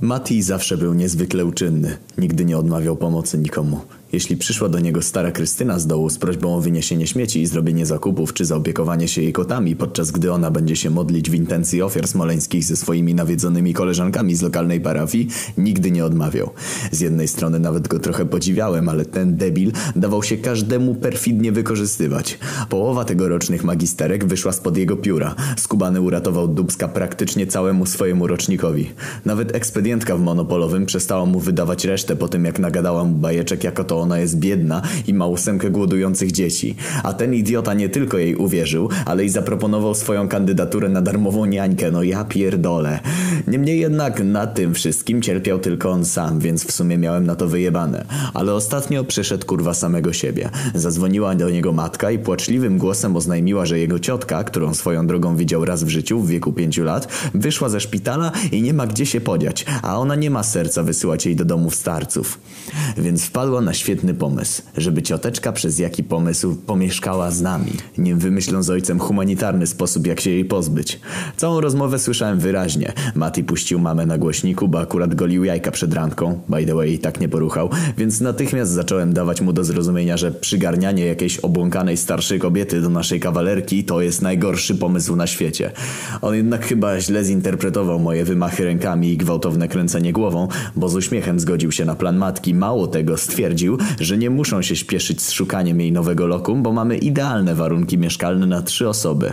Mati zawsze był niezwykle uczynny. Nigdy nie odmawiał pomocy nikomu. Jeśli przyszła do niego stara Krystyna z dołu z prośbą o wyniesienie śmieci i zrobienie zakupów czy zaopiekowanie się jej kotami, podczas gdy ona będzie się modlić w intencji ofiar smoleńskich ze swoimi nawiedzonymi koleżankami z lokalnej parafii, nigdy nie odmawiał. Z jednej strony nawet go trochę podziwiałem, ale ten debil dawał się każdemu perfidnie wykorzystywać. Połowa tegorocznych magisterek wyszła spod jego pióra. Skubany uratował Dubska praktycznie całemu swojemu rocznikowi. Nawet ekspedientka w monopolowym przestała mu wydawać resztę po tym jak nagadała mu bajeczek jako to ona jest biedna i ma ósemkę głodujących dzieci. A ten idiota nie tylko jej uwierzył, ale i zaproponował swoją kandydaturę na darmową niańkę. No ja pierdolę. Niemniej jednak na tym wszystkim cierpiał tylko on sam, więc w sumie miałem na to wyjebane. Ale ostatnio przyszedł kurwa samego siebie. Zadzwoniła do niego matka i płaczliwym głosem oznajmiła, że jego ciotka, którą swoją drogą widział raz w życiu w wieku pięciu lat, wyszła ze szpitala i nie ma gdzie się podziać, a ona nie ma serca wysyłać jej do domów starców. Więc wpadła na świetny pomysł, żeby cioteczka przez jaki pomysł pomieszkała z nami, nim wymyślą z ojcem humanitarny sposób jak się jej pozbyć. Całą rozmowę słyszałem wyraźnie. Mati puścił mamę na głośniku, bo akurat golił jajka przed randką, by the way i tak nie poruchał, więc natychmiast zacząłem dawać mu do zrozumienia, że przygarnianie jakiejś obłąkanej starszej kobiety do naszej kawalerki to jest najgorszy pomysł na świecie. On jednak chyba źle zinterpretował moje wymachy rękami i gwałtowne kręcenie głową, bo z uśmiechem zgodził się na plan matki. Mało tego stwierdził, że nie muszą się śpieszyć z szukaniem jej nowego lokum, bo mamy idealne warunki mieszkalne na trzy osoby.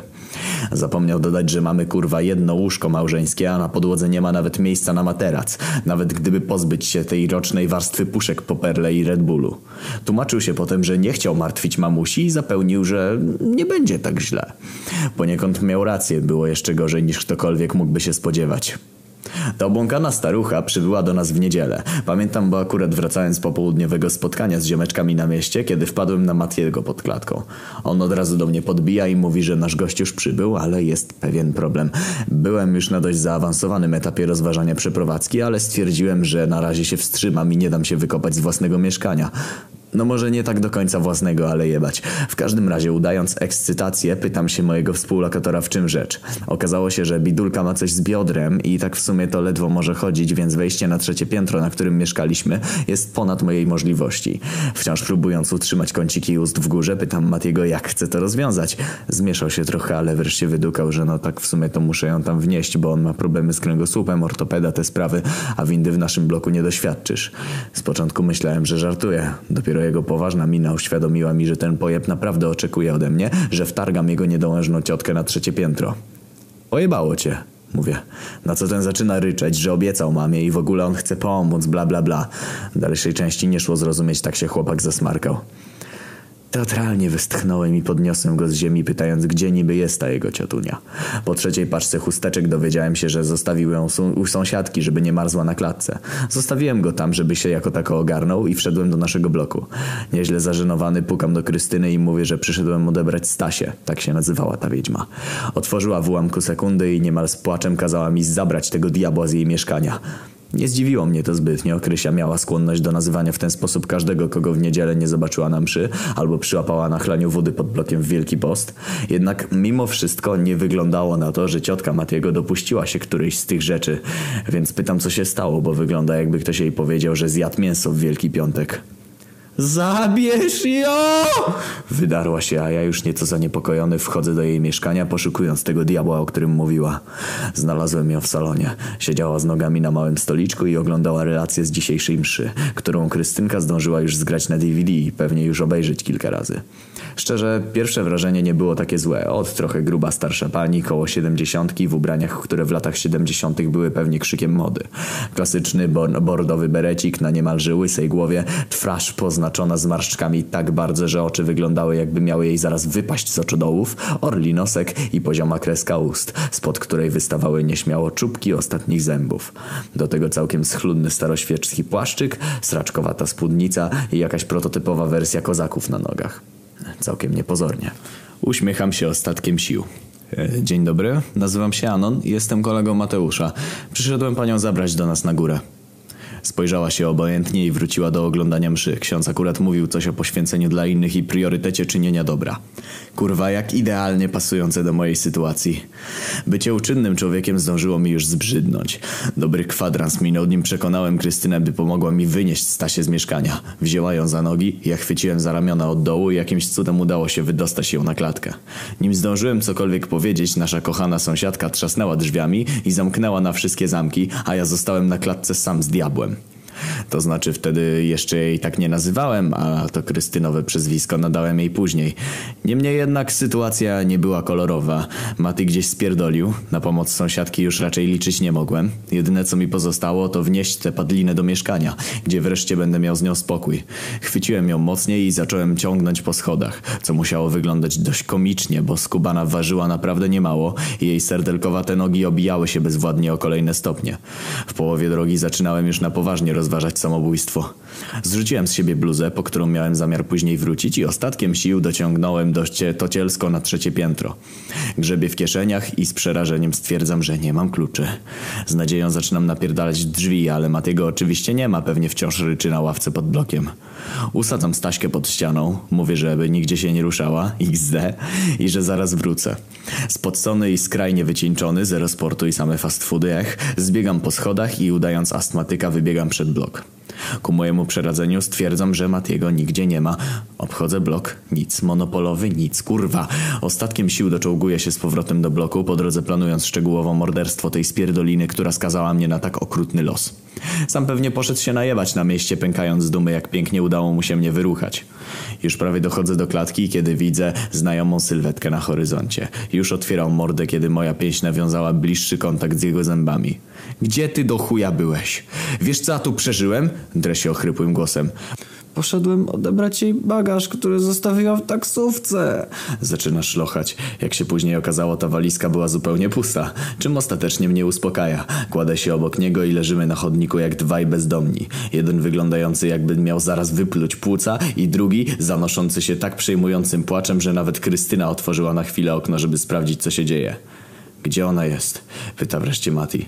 Zapomniał dodać, że mamy kurwa jedno łóżko małżeńskie, a na podłodze nie ma nawet miejsca na materac, nawet gdyby pozbyć się tej rocznej warstwy puszek po Perle i Red Bullu. Tłumaczył się potem, że nie chciał martwić mamusi i zapełnił, że nie będzie tak źle. Poniekąd miał rację, było jeszcze gorzej niż ktokolwiek mógłby się spodziewać. Ta obłąkana starucha przybyła do nas w niedzielę. Pamiętam, bo akurat wracałem z popołudniowego spotkania z ziomeczkami na mieście, kiedy wpadłem na Matiego pod klatką. On od razu do mnie podbija i mówi, że nasz gość już przybył, ale jest pewien problem. Byłem już na dość zaawansowanym etapie rozważania przeprowadzki, ale stwierdziłem, że na razie się wstrzymam i nie dam się wykopać z własnego mieszkania. No może nie tak do końca własnego, ale jebać. W każdym razie udając ekscytację pytam się mojego współlokatora w czym rzecz. Okazało się, że bidulka ma coś z biodrem i tak w sumie to ledwo może chodzić, więc wejście na trzecie piętro, na którym mieszkaliśmy jest ponad mojej możliwości. Wciąż próbując utrzymać kąciki ust w górze pytam Matiego jak chce to rozwiązać. Zmieszał się trochę, ale wreszcie wydukał, że no tak w sumie to muszę ją tam wnieść, bo on ma problemy z kręgosłupem, ortopeda, te sprawy, a windy w naszym bloku nie doświadczysz. Z początku myślałem, że żartuje. Dopiero jego poważna mina uświadomiła mi, że ten pojeb naprawdę oczekuje ode mnie, że wtargam jego niedołężną ciotkę na trzecie piętro. Ojebało cię, mówię. Na co ten zaczyna ryczeć, że obiecał mamie i w ogóle on chce pomóc, bla bla bla. Dalszej części nie szło zrozumieć, tak się chłopak zasmarkał. Teatralnie westchnąłem i podniosłem go z ziemi, pytając, gdzie niby jest ta jego ciotunia. Po trzeciej paczce chusteczek dowiedziałem się, że zostawił ją u sąsiadki, żeby nie marzła na klatce. Zostawiłem go tam, żeby się jako tako ogarnął i wszedłem do naszego bloku. Nieźle zażenowany pukam do Krystyny i mówię, że przyszedłem odebrać Stasię, tak się nazywała ta wiedźma. Otworzyła w ułamku sekundy i niemal z płaczem kazała mi zabrać tego diabła z jej mieszkania. Nie zdziwiło mnie to zbytnio. Krysia miała skłonność do nazywania w ten sposób każdego, kogo w niedzielę nie zobaczyła na mszy, albo przyłapała na chlaniu wody pod blokiem w Wielki Post. Jednak mimo wszystko nie wyglądało na to, że ciotka Matiego dopuściła się którejś z tych rzeczy. Więc pytam, co się stało, bo wygląda jakby ktoś jej powiedział, że zjadł mięso w Wielki Piątek. Zabierz ją! Wydarła się, a ja już nieco zaniepokojony wchodzę do jej mieszkania, poszukując tego diabła, o którym mówiła. Znalazłem ją w salonie. Siedziała z nogami na małym stoliczku i oglądała relację z dzisiejszej mszy, którą Krystynka zdążyła już zgrać na DVD i pewnie już obejrzeć kilka razy. Szczerze, pierwsze wrażenie nie było takie złe. Od trochę gruba starsza pani, koło siedemdziesiątki, w ubraniach, które w latach siedemdziesiątych były pewnie krzykiem mody. Klasyczny bordowy berecik na niemalże łysej głowie, twarz poznaczona zmarszczkami tak bardzo, że oczy wyglądały jakby miały jej zaraz wypaść z oczodołów, orli nosek i pozioma kreska ust, spod której wystawały nieśmiało czubki ostatnich zębów. Do tego całkiem schludny staroświecki płaszczyk, sraczkowata spódnica i jakaś prototypowa wersja kozaków na nogach. Całkiem niepozornie. Uśmiecham się ostatkiem sił. E, Dzień dobry, nazywam się Anon i jestem kolegą Mateusza. Przyszedłem panią zabrać do nas na górę. Spojrzała się obojętnie i wróciła do oglądania mszy. Ksiądz akurat mówił coś o poświęceniu dla innych i priorytecie czynienia dobra. Kurwa, jak idealnie pasujące do mojej sytuacji. Bycie uczynnym człowiekiem zdążyło mi już zbrzydnąć. Dobry kwadrans minął, nim przekonałem Krystynę, by pomogła mi wynieść Stasię z mieszkania. Wzięła ją za nogi, ja chwyciłem za ramiona od dołu i jakimś cudem udało się wydostać ją na klatkę. Nim zdążyłem cokolwiek powiedzieć, nasza kochana sąsiadka trzasnęła drzwiami i zamknęła na wszystkie zamki, a ja zostałem na klatce sam z diabłem. To znaczy wtedy jeszcze jej tak nie nazywałem, a to Krystynowe przezwisko nadałem jej później. Niemniej jednak sytuacja nie była kolorowa. Maty gdzieś spierdolił, na pomoc sąsiadki już raczej liczyć nie mogłem. Jedyne co mi pozostało to wnieść tę padlinę do mieszkania, gdzie wreszcie będę miał z nią spokój. Chwyciłem ją mocniej i zacząłem ciągnąć po schodach, co musiało wyglądać dość komicznie, bo skubana ważyła naprawdę niemało i jej serdelkowate nogi obijały się bezwładnie o kolejne stopnie. W połowie drogi zaczynałem już na poważnie rozważać samobójstwo. Zrzuciłem z siebie bluzę, po którą miałem zamiar później wrócić i ostatkiem sił dociągnąłem dość tocielsko na trzecie piętro. Grzebię w kieszeniach i z przerażeniem stwierdzam, że nie mam kluczy. Z nadzieją zaczynam napierdalać drzwi, ale Matiego oczywiście nie ma, pewnie wciąż ryczy na ławce pod blokiem. Usadzam Staśkę pod ścianą, mówię, żeby nigdzie się nie ruszała, xd, i że zaraz wrócę. Spocony i skrajnie wycieńczony, zero sportu i same fast foody, ech, zbiegam po schodach i udając astmatyka wybiegam przed blok. Ku mojemu przeradzeniu stwierdzam, że Matiego nigdzie nie ma. Obchodzę blok. Nic. Monopolowy. Nic. Kurwa. Ostatkiem sił doczołguję się z powrotem do bloku, po drodze planując szczegółowo morderstwo tej spierdoliny, która skazała mnie na tak okrutny los. Sam pewnie poszedł się najebać na mieście, pękając z dumy, jak pięknie udało mu się mnie wyruchać. Już prawie dochodzę do klatki, kiedy widzę znajomą sylwetkę na horyzoncie. Już otwierał mordę, kiedy moja pięść nawiązała bliższy kontakt z jego zębami. Gdzie ty do chuja byłeś? Wiesz co ja tu przeżyłem? Drę się ochrypłym głosem. Poszedłem odebrać jej bagaż, który zostawiła w taksówce. Zaczyna szlochać. Jak się później okazało, ta walizka była zupełnie pusta, czym ostatecznie mnie uspokaja. Kładę się obok niego i leżymy na chodniku jak dwaj bezdomni. Jeden wyglądający jakby miał zaraz wypluć płuca i drugi zanoszący się tak przejmującym płaczem, że nawet Krystyna otworzyła na chwilę okno, żeby sprawdzić, co się dzieje. Gdzie ona jest? Pyta wreszcie Mati.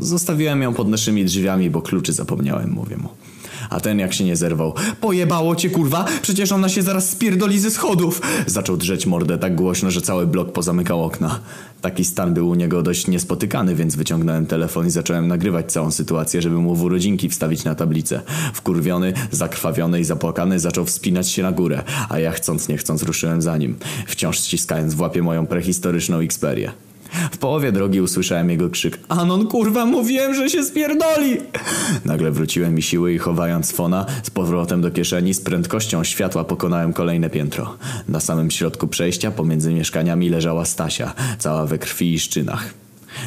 Zostawiłem ją pod naszymi drzwiami, bo kluczy zapomniałem, mówię mu. A ten jak się nie zerwał. Pojebało cię kurwa, przecież ona się zaraz spierdoli ze schodów. Zaczął drzeć mordę tak głośno, że cały blok pozamykał okna. Taki stan był u niego dość niespotykany, więc wyciągnąłem telefon i zacząłem nagrywać całą sytuację, żeby mu w urodzinki wstawić na tablicę. Wkurwiony, zakrwawiony i zapłakany zaczął wspinać się na górę, a ja chcąc nie chcąc ruszyłem za nim, wciąż ściskając w łapie moją prehistoryczną Xperię. W połowie drogi usłyszałem jego krzyk. Anon kurwa, mówiłem, że się spierdoli! Nagle wróciłem mi siły i chowając fona z powrotem do kieszeni z prędkością światła pokonałem kolejne piętro. Na samym środku przejścia pomiędzy mieszkaniami leżała Stasia, cała we krwi i szczynach.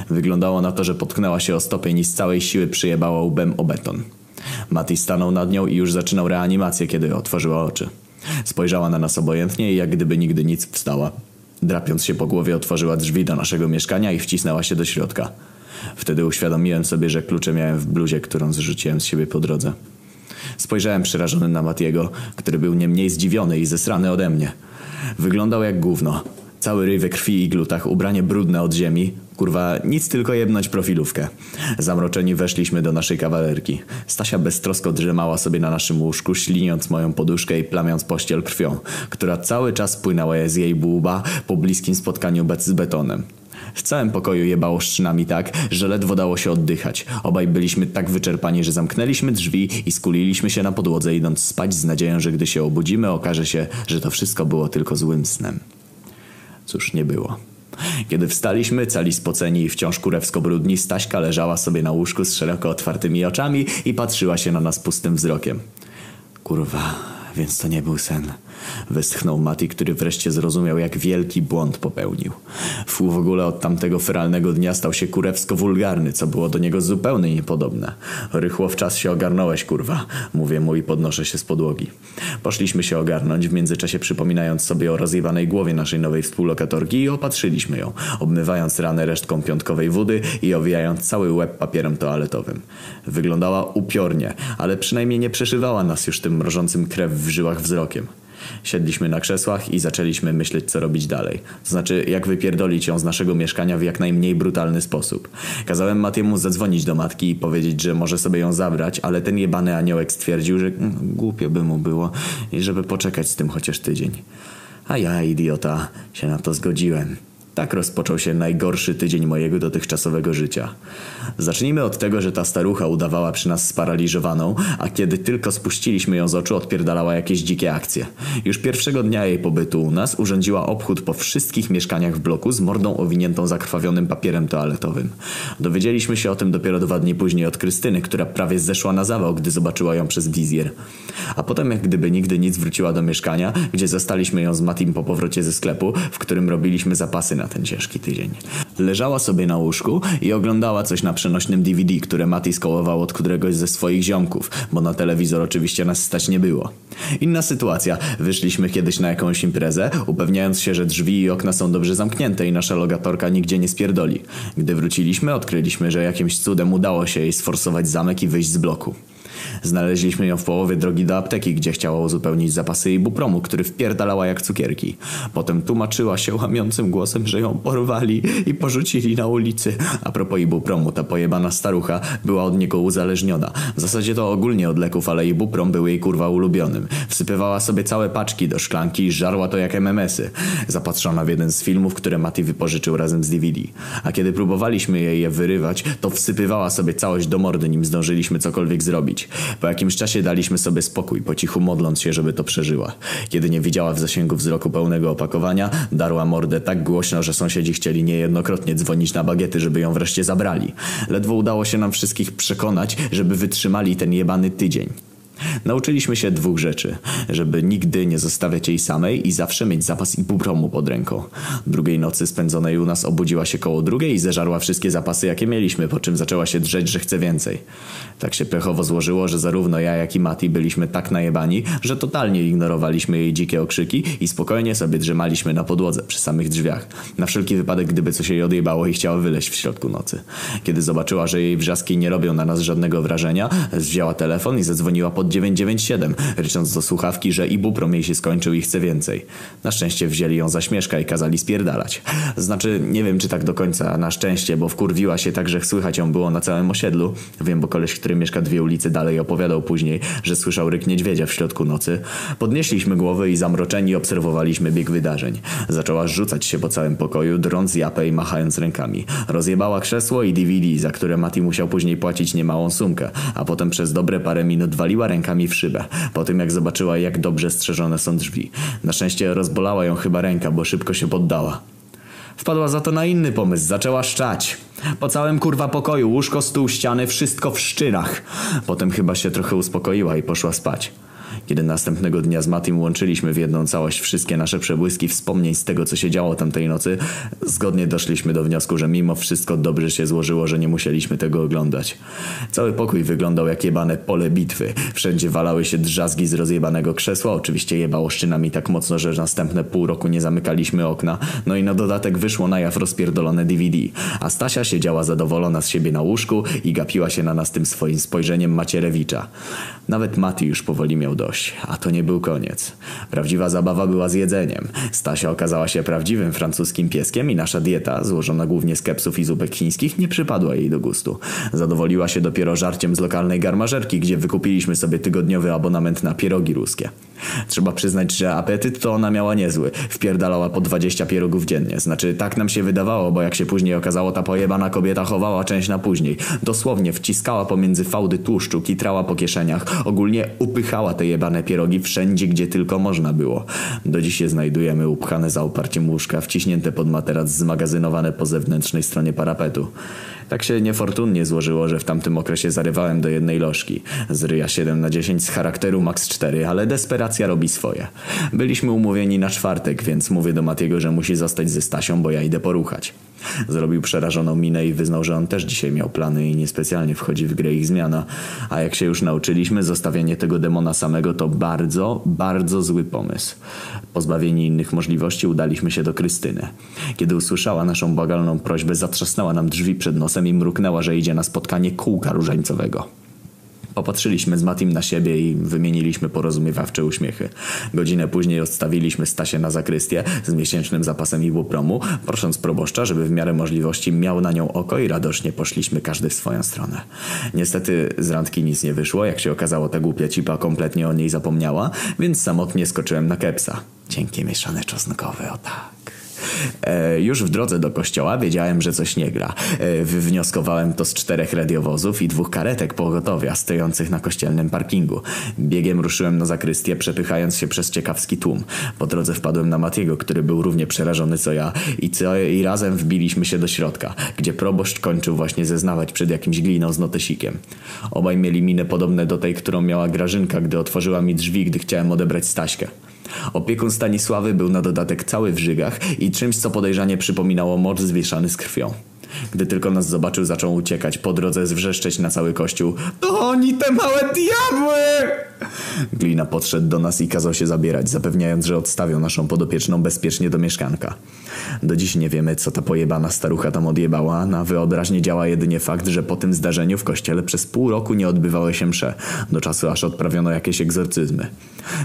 Wyglądało na to, że potknęła się o stopień i z całej siły przyjebała łbem o beton. Mati stanął nad nią i już zaczynał reanimację, kiedy otworzyła oczy. Spojrzała na nas obojętnie i jak gdyby nigdy nic wstała. Drapiąc się po głowie otworzyła drzwi do naszego mieszkania i wcisnęła się do środka. Wtedy uświadomiłem sobie, że klucze miałem w bluzie, którą zrzuciłem z siebie po drodze. Spojrzałem przerażony na Matiego, który był nie mniej zdziwiony i zesrany ode mnie. Wyglądał jak gówno. Cały ryj we krwi i glutach, ubranie brudne od ziemi. Kurwa, nic tylko jebnąć profilówkę. Zamroczeni weszliśmy do naszej kawalerki. Stasia beztrosko drzemała sobie na naszym łóżku, śliniąc moją poduszkę i plamiąc pościel krwią, która cały czas płynęła z jej bułba po bliskim spotkaniu z betonem. W całym pokoju jebało szczynami tak, że ledwo dało się oddychać. Obaj byliśmy tak wyczerpani, że zamknęliśmy drzwi i skuliliśmy się na podłodze idąc spać z nadzieją, że gdy się obudzimy okaże się, że to wszystko było tylko złym snem. Cóż, nie było. Kiedy wstaliśmy, cali spoceni i wciąż kurewsko brudni, Staśka leżała sobie na łóżku z szeroko otwartymi oczami i patrzyła się na nas pustym wzrokiem. Kurwa, więc to nie był sen. Westchnął Mati, który wreszcie zrozumiał, jak wielki błąd popełnił. W ogóle od tamtego feralnego dnia stał się kurewsko wulgarny, co było do niego zupełnie niepodobne. Rychło w czas się ogarnąłeś, kurwa. Mówię mu i podnoszę się z podłogi. Poszliśmy się ogarnąć, w międzyczasie przypominając sobie o rozjebanej głowie naszej nowej współlokatorki i opatrzyliśmy ją, obmywając ranę resztką piątkowej wody i owijając cały łeb papierem toaletowym. Wyglądała upiornie, ale przynajmniej nie przeszywała nas już tym mrożącym krew w żyłach wzrokiem. Siedliśmy na krzesłach i zaczęliśmy myśleć, co robić dalej. To znaczy, jak wypierdolić ją z naszego mieszkania w jak najmniej brutalny sposób. Kazałem Matiemu zadzwonić do matki i powiedzieć, że może sobie ją zabrać, ale ten jebany aniołek stwierdził, że głupio by mu było i żeby poczekać z tym chociaż tydzień. A ja, idiota, się na to zgodziłem. Tak rozpoczął się najgorszy tydzień mojego dotychczasowego życia. Zacznijmy od tego, że ta starucha udawała przy nas sparaliżowaną, a kiedy tylko spuściliśmy ją z oczu, odpierdalała jakieś dzikie akcje. Już pierwszego dnia jej pobytu u nas urządziła obchód po wszystkich mieszkaniach w bloku z mordą owiniętą zakrwawionym papierem toaletowym. Dowiedzieliśmy się o tym dopiero dwa dni później od Krystyny, która prawie zeszła na zawał, gdy zobaczyła ją przez wizjer. A potem jak gdyby nigdy nic wróciła do mieszkania, gdzie zastaliśmy ją z Matim po powrocie ze sklepu, w którym robiliśmy zapasy na ten ciężki tydzień. Leżała sobie na łóżku i oglądała coś na przenośnym DVD, które Mati skołował od któregoś ze swoich ziomków, bo na telewizor oczywiście nas stać nie było. Inna sytuacja. Wyszliśmy kiedyś na jakąś imprezę, upewniając się, że drzwi i okna są dobrze zamknięte i nasza logatorka nigdzie nie spierdoli. Gdy wróciliśmy, odkryliśmy, że jakimś cudem udało się jej sforsować zamek i wyjść z bloku. Znaleźliśmy ją w połowie drogi do apteki, gdzie chciała uzupełnić zapasy ibupromu, który wpierdalała jak cukierki. Potem tłumaczyła się łamiącym głosem, że ją porwali i porzucili na ulicy. A propos ibupromu, ta pojebana starucha była od niego uzależniona. W zasadzie to ogólnie od leków, ale ibuprom był jej kurwa ulubionym. Wsypywała sobie całe paczki do szklanki i żarła to jak MMS-y. Zapatrzona w jeden z filmów, które Mati wypożyczył razem z DVD. A kiedy próbowaliśmy jej je wyrywać, to wsypywała sobie całość do mordy, nim zdążyliśmy cokolwiek zrobić. Po jakimś czasie daliśmy sobie spokój, po cichu modląc się, żeby to przeżyła. Kiedy nie widziała w zasięgu wzroku pełnego opakowania, darła mordę tak głośno, że sąsiedzi chcieli niejednokrotnie dzwonić na bagiety, żeby ją wreszcie zabrali. Ledwo udało się nam wszystkich przekonać, żeby wytrzymali ten jebany tydzień. Nauczyliśmy się dwóch rzeczy. Żeby nigdy nie zostawiać jej samej i zawsze mieć zapas ibupromu pod ręką. Drugiej nocy spędzonej u nas obudziła się koło drugiej i zeżarła wszystkie zapasy jakie mieliśmy, po czym zaczęła się drzeć, że chce więcej. Tak się pechowo złożyło, że zarówno ja jak i Mati byliśmy tak najebani, że totalnie ignorowaliśmy jej dzikie okrzyki i spokojnie sobie drzemaliśmy na podłodze przy samych drzwiach. Na wszelki wypadek, gdyby coś jej odjebało i chciała wyleźć w środku nocy. Kiedy zobaczyła, że jej wrzaski nie robią na nas żadnego wrażenia, wzięła telefon i zadzwoniła pod 997, rycząc do słuchawki, że ibuprom jej się skończył i chce więcej. Na szczęście wzięli ją za śmieszka i kazali spierdalać. Znaczy, nie wiem czy tak do końca na szczęście, bo wkurwiła się tak, że słychać ją było na całym osiedlu. Wiem, bo koleś, który mieszka dwie ulice dalej opowiadał później, że słyszał ryk niedźwiedzia w środku nocy. Podnieśliśmy głowy i zamroczeni obserwowaliśmy bieg wydarzeń. Zaczęła rzucać się po całym pokoju, drąc japę i machając rękami. Rozjebała krzesło i DVD, za które Mati musiał później płacić niemałą sumkę, a potem przez dobre parę minut waliła rękami w szybę, po tym jak zobaczyła jak dobrze strzeżone są drzwi. Na szczęście rozbolała ją chyba ręka, bo szybko się poddała. Wpadła za to na inny pomysł, zaczęła szczać. Po całym kurwa pokoju, łóżko, stół, ściany, wszystko w szczyrach. Potem chyba się trochę uspokoiła i poszła spać. Kiedy następnego dnia z Matim łączyliśmy w jedną całość wszystkie nasze przebłyski wspomnień z tego, co się działo tamtej nocy, zgodnie doszliśmy do wniosku, że mimo wszystko dobrze się złożyło, że nie musieliśmy tego oglądać. Cały pokój wyglądał jak jebane pole bitwy. Wszędzie walały się drzazgi z rozjebanego krzesła, oczywiście jebało szczynami tak mocno, że następne pół roku nie zamykaliśmy okna, no i na dodatek wyszło na jaw rozpierdolone DVD. A Stasia siedziała zadowolona z siebie na łóżku i gapiła się na nas tym swoim spojrzeniem Macierewicza. Nawet Mati już powoli miał dość, a to nie był koniec. Prawdziwa zabawa była z jedzeniem. Stasia okazała się prawdziwym francuskim pieskiem i nasza dieta, złożona głównie z kepsów i zupek chińskich, nie przypadła jej do gustu. Zadowoliła się dopiero żarciem z lokalnej garmażerki, gdzie wykupiliśmy sobie tygodniowy abonament na pierogi ruskie. Trzeba przyznać, że apetyt to ona miała niezły. Wpierdalała po 20 pierogów dziennie. Znaczy, tak nam się wydawało, bo jak się później okazało, ta pojebana kobieta chowała część na później. Dosłownie wciskała pomiędzy fałdy tłuszczu, kitrała po kieszeniach. Ogólnie upychała te jebane pierogi wszędzie, gdzie tylko można było. Do dziś je znajdujemy upchane za oparciem łóżka, wciśnięte pod materac, zmagazynowane po zewnętrznej stronie parapetu. Tak się niefortunnie złożyło, że w tamtym okresie zarywałem do jednej lożki. Z ryja 7 na 10 z charakteru max 4, ale desperacja robi swoje. Byliśmy umówieni na czwartek, więc mówię do Matiego, że musi zostać ze Stasią, bo ja idę poruchać. Zrobił przerażoną minę i wyznał, że on też dzisiaj miał plany i niespecjalnie wchodzi w grę ich zmiana. A jak się już nauczyliśmy, zostawianie tego demona samego to bardzo, bardzo zły pomysł. Pozbawieni innych możliwości udaliśmy się do Krystyny. Kiedy usłyszała naszą bagalną prośbę, zatrzasnęła nam drzwi przed nosem i mruknęła, że idzie na spotkanie kółka różańcowego. Popatrzyliśmy z Matim na siebie i wymieniliśmy porozumiewawcze uśmiechy. Godzinę później odstawiliśmy Stasię na zakrystię z miesięcznym zapasem ibupromu, prosząc proboszcza, żeby w miarę możliwości miał na nią oko i radośnie poszliśmy każdy w swoją stronę. Niestety z randki nic nie wyszło, jak się okazało ta głupia cipa kompletnie o niej zapomniała, więc samotnie skoczyłem na kepsa. Dzięki mieszane czosnkowe, o tak. E, już w drodze do kościoła wiedziałem, że coś nie gra. E, wywnioskowałem to z czterech radiowozów i dwóch karetek pogotowia stojących na kościelnym parkingu. Biegiem ruszyłem na zakrystię, przepychając się przez ciekawski tłum. Po drodze wpadłem na Matiego, który był równie przerażony co ja i, co, i razem wbiliśmy się do środka, gdzie proboszcz kończył właśnie zeznawać przed jakimś gliną z notesikiem. Obaj mieli minę podobne do tej, którą miała Grażynka, gdy otworzyła mi drzwi, gdy chciałem odebrać Staśkę. Opiekun Stanisławy był na dodatek cały w żygach i czymś, co podejrzanie przypominało mocz zwieszany z krwią. Gdy tylko nas zobaczył, zaczął uciekać, po drodze zwrzeszczeć na cały kościół. To oni te małe diabły! Glina podszedł do nas i kazał się zabierać, zapewniając, że odstawią naszą podopieczną bezpiecznie do mieszkanka. Do dziś nie wiemy, co ta pojebana starucha tam odjebała. Na wyobraźnię działa jedynie fakt, że po tym zdarzeniu w kościele przez pół roku nie odbywały się msze, do czasu aż odprawiono jakieś egzorcyzmy.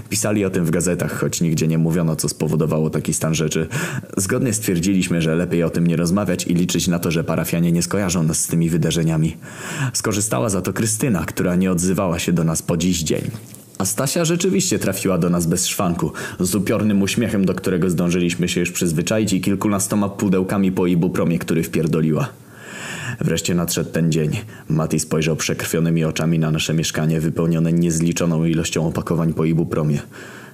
Pisali o tym w gazetach, choć nigdzie nie mówiono, co spowodowało taki stan rzeczy. Zgodnie stwierdziliśmy, że lepiej o tym nie rozmawiać i liczyć na to, że parafianie nie skojarzą nas z tymi wydarzeniami. Skorzystała za to Krystyna, która nie odzywała się do nas po dziś dzień. A Stasia rzeczywiście trafiła do nas bez szwanku, z upiornym uśmiechem, do którego zdążyliśmy się już przyzwyczaić i kilkunastoma pudełkami po ibupromie, który wpierdoliła. Wreszcie nadszedł ten dzień. Mati spojrzał przekrwionymi oczami na nasze mieszkanie, wypełnione niezliczoną ilością opakowań po ibupromie.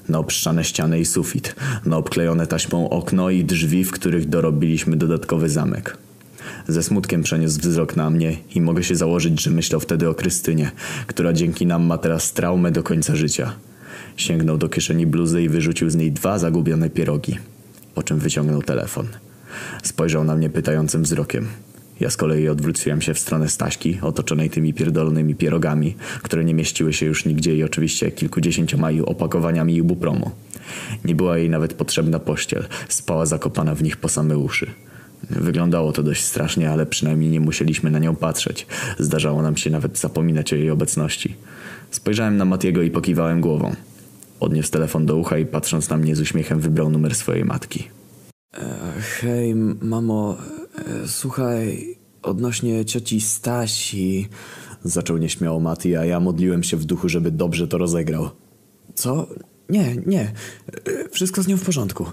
Na obszczane ściany i sufit, na obklejone taśmą okno i drzwi, w których dorobiliśmy dodatkowy zamek. Ze smutkiem przeniósł wzrok na mnie i mogę się założyć, że myślał wtedy o Krystynie, która dzięki nam ma teraz traumę do końca życia. Sięgnął do kieszeni bluzy i wyrzucił z niej dwa zagubione pierogi, po czym wyciągnął telefon. Spojrzał na mnie pytającym wzrokiem. Ja z kolei odwróciłem się w stronę Staśki, otoczonej tymi pierdolonymi pierogami, które nie mieściły się już nigdzie i oczywiście kilkudziesięcioma opakowaniami ibupromu. Nie była jej nawet potrzebna pościel, spała zakopana w nich po same uszy. Wyglądało to dość strasznie, ale przynajmniej nie musieliśmy na nią patrzeć. Zdarzało nam się nawet zapominać o jej obecności. Spojrzałem na Matiego i pokiwałem głową. Odniósł telefon do ucha i patrząc na mnie z uśmiechem wybrał numer swojej matki. E, hej, mamo, e, słuchaj, odnośnie cioci Stasi... Zaczął nieśmiało Mati, a ja modliłem się w duchu, żeby dobrze to rozegrał. Co? Nie, nie. E, wszystko z nią w porządku.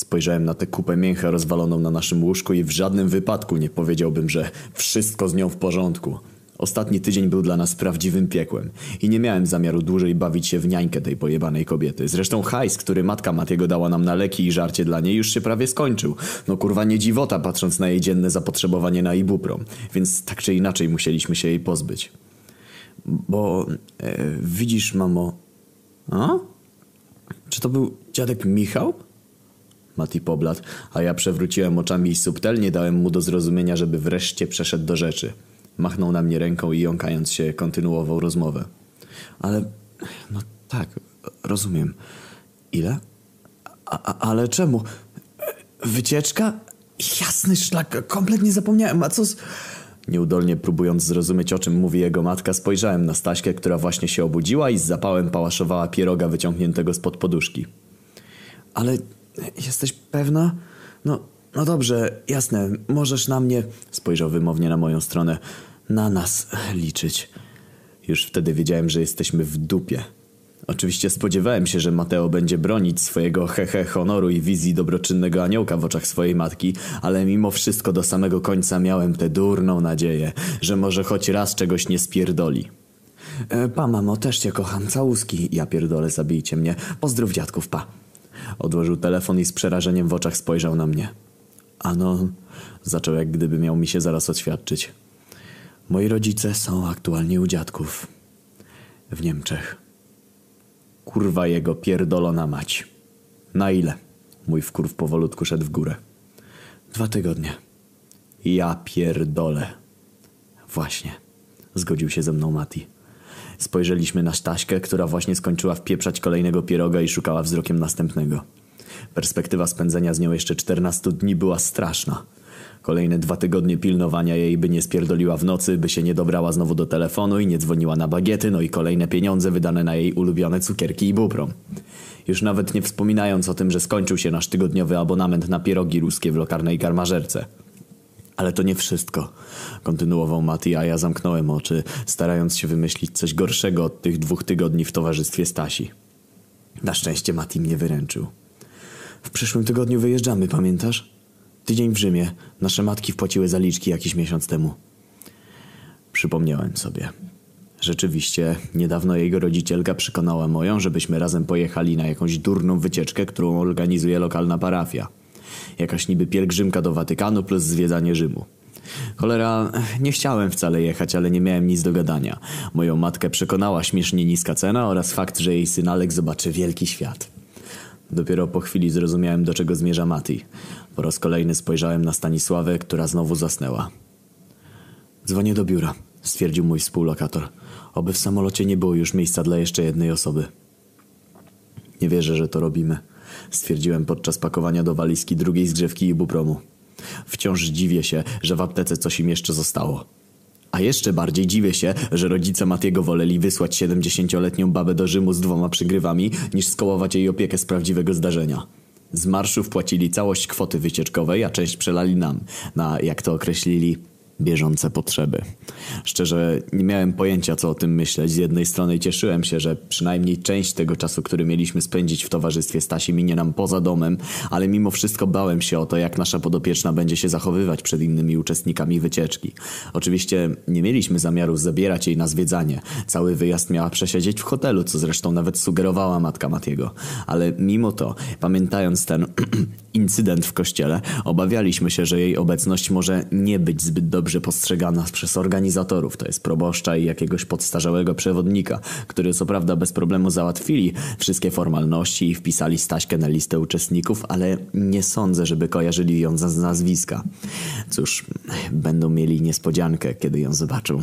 Spojrzałem na tę kupę mięcha rozwaloną na naszym łóżku i w żadnym wypadku nie powiedziałbym, że wszystko z nią w porządku. Ostatni tydzień był dla nas prawdziwym piekłem i nie miałem zamiaru dłużej bawić się w niańkę tej pojebanej kobiety. Zresztą hajs, który matka Matiego dała nam na leki i żarcie dla niej już się prawie skończył. No kurwa nie dziwota patrząc na jej dzienne zapotrzebowanie na ibuprom, więc tak czy inaczej musieliśmy się jej pozbyć. Bo e, widzisz mamo... A? Czy to był dziadek Michał? Mati pobladł, a ja przewróciłem oczami i subtelnie dałem mu do zrozumienia, żeby wreszcie przeszedł do rzeczy. Machnął na mnie ręką i jąkając się kontynuował rozmowę. Ale, no tak, rozumiem. Ile? A, ale czemu? Wycieczka? Jasny szlak, kompletnie zapomniałem, a co z... Nieudolnie próbując zrozumieć, o czym mówi jego matka, spojrzałem na Staśkę, która właśnie się obudziła i z zapałem pałaszowała pieroga wyciągniętego spod poduszki. Ale Jesteś pewna? No, no dobrze, jasne, możesz na mnie, spojrzał wymownie na moją stronę, na nas liczyć. Już wtedy wiedziałem, że jesteśmy w dupie. Oczywiście spodziewałem się, że Mateo będzie bronić swojego hehe honoru i wizji dobroczynnego aniołka w oczach swojej matki, ale mimo wszystko do samego końca miałem tę durną nadzieję, że może choć raz czegoś nie spierdoli. E, pa, mamo, też cię kocham, całuski. Ja pierdolę, zabijcie mnie. Pozdrów dziadków, pa. Odłożył telefon i z przerażeniem w oczach spojrzał na mnie. Ano, zaczął jak gdyby miał mi się zaraz oświadczyć. Moi rodzice są aktualnie u dziadków. W Niemczech. Kurwa jego pierdolona mać. Na ile? Mój wkurw powolutku szedł w górę. Dwa tygodnie. Ja pierdolę. Właśnie. Zgodził się ze mną Mati. Spojrzeliśmy na Staśkę, która właśnie skończyła wpieprzać kolejnego pieroga i szukała wzrokiem następnego. Perspektywa spędzenia z nią jeszcze 14 dni była straszna. Kolejne dwa tygodnie pilnowania jej, by nie spierdoliła w nocy, by się nie dobrała znowu do telefonu i nie dzwoniła na bagiety, no i kolejne pieniądze wydane na jej ulubione cukierki i buprom. Już nawet nie wspominając o tym, że skończył się nasz tygodniowy abonament na pierogi ruskie w lokarnej karmażerce. Ale to nie wszystko, kontynuował Mati, a ja zamknąłem oczy, starając się wymyślić coś gorszego od tych dwóch tygodni w towarzystwie Stasi. Na szczęście Mati mnie wyręczył. W przyszłym tygodniu wyjeżdżamy, pamiętasz? Tydzień w Rzymie. Nasze matki wpłaciły zaliczki jakiś miesiąc temu. Przypomniałem sobie. Rzeczywiście, niedawno jego rodzicielka przekonała moją, żebyśmy razem pojechali na jakąś durną wycieczkę, którą organizuje lokalna parafia. Jakaś niby pielgrzymka do Watykanu plus zwiedzanie Rzymu. Cholera, nie chciałem wcale jechać, ale nie miałem nic do gadania. Moją matkę przekonała śmiesznie niska cena oraz fakt, że jej syn Alek zobaczy wielki świat. Dopiero po chwili zrozumiałem, do czego zmierza Mati. Po raz kolejny spojrzałem na Stanisławę, która znowu zasnęła. Dzwonię do biura, stwierdził mój współlokator. Oby w samolocie nie było już miejsca dla jeszcze jednej osoby. Nie wierzę, że to robimy, stwierdziłem podczas pakowania do walizki drugiej zgrzewki i bupromu. Wciąż dziwię się, że w aptece coś im jeszcze zostało. A jeszcze bardziej dziwię się, że rodzice Matiego woleli wysłać 70-letnią babę do Rzymu z dwoma przygrywami, niż skołować jej opiekę z prawdziwego zdarzenia. Z marszu wpłacili całość kwoty wycieczkowej, a część przelali nam, na, jak to określili, bieżące potrzeby. Szczerze, nie miałem pojęcia, co o tym myśleć. Z jednej strony cieszyłem się, że przynajmniej część tego czasu, który mieliśmy spędzić w towarzystwie Stasi, minie nam poza domem, ale mimo wszystko bałem się o to, jak nasza podopieczna będzie się zachowywać przed innymi uczestnikami wycieczki. Oczywiście nie mieliśmy zamiaru zabierać jej na zwiedzanie. Cały wyjazd miała przesiedzieć w hotelu, co zresztą nawet sugerowała matka Matiego. Ale mimo to, pamiętając ten incydent w kościele, obawialiśmy się, że jej obecność może nie być zbyt dobrze postrzegana przez organizatorów, to jest proboszcza i jakiegoś podstarzałego przewodnika, który co prawda bez problemu załatwili wszystkie formalności i wpisali Staśkę na listę uczestników, ale nie sądzę, żeby kojarzyli ją z nazwiska. Cóż, będą mieli niespodziankę, kiedy ją zobaczą.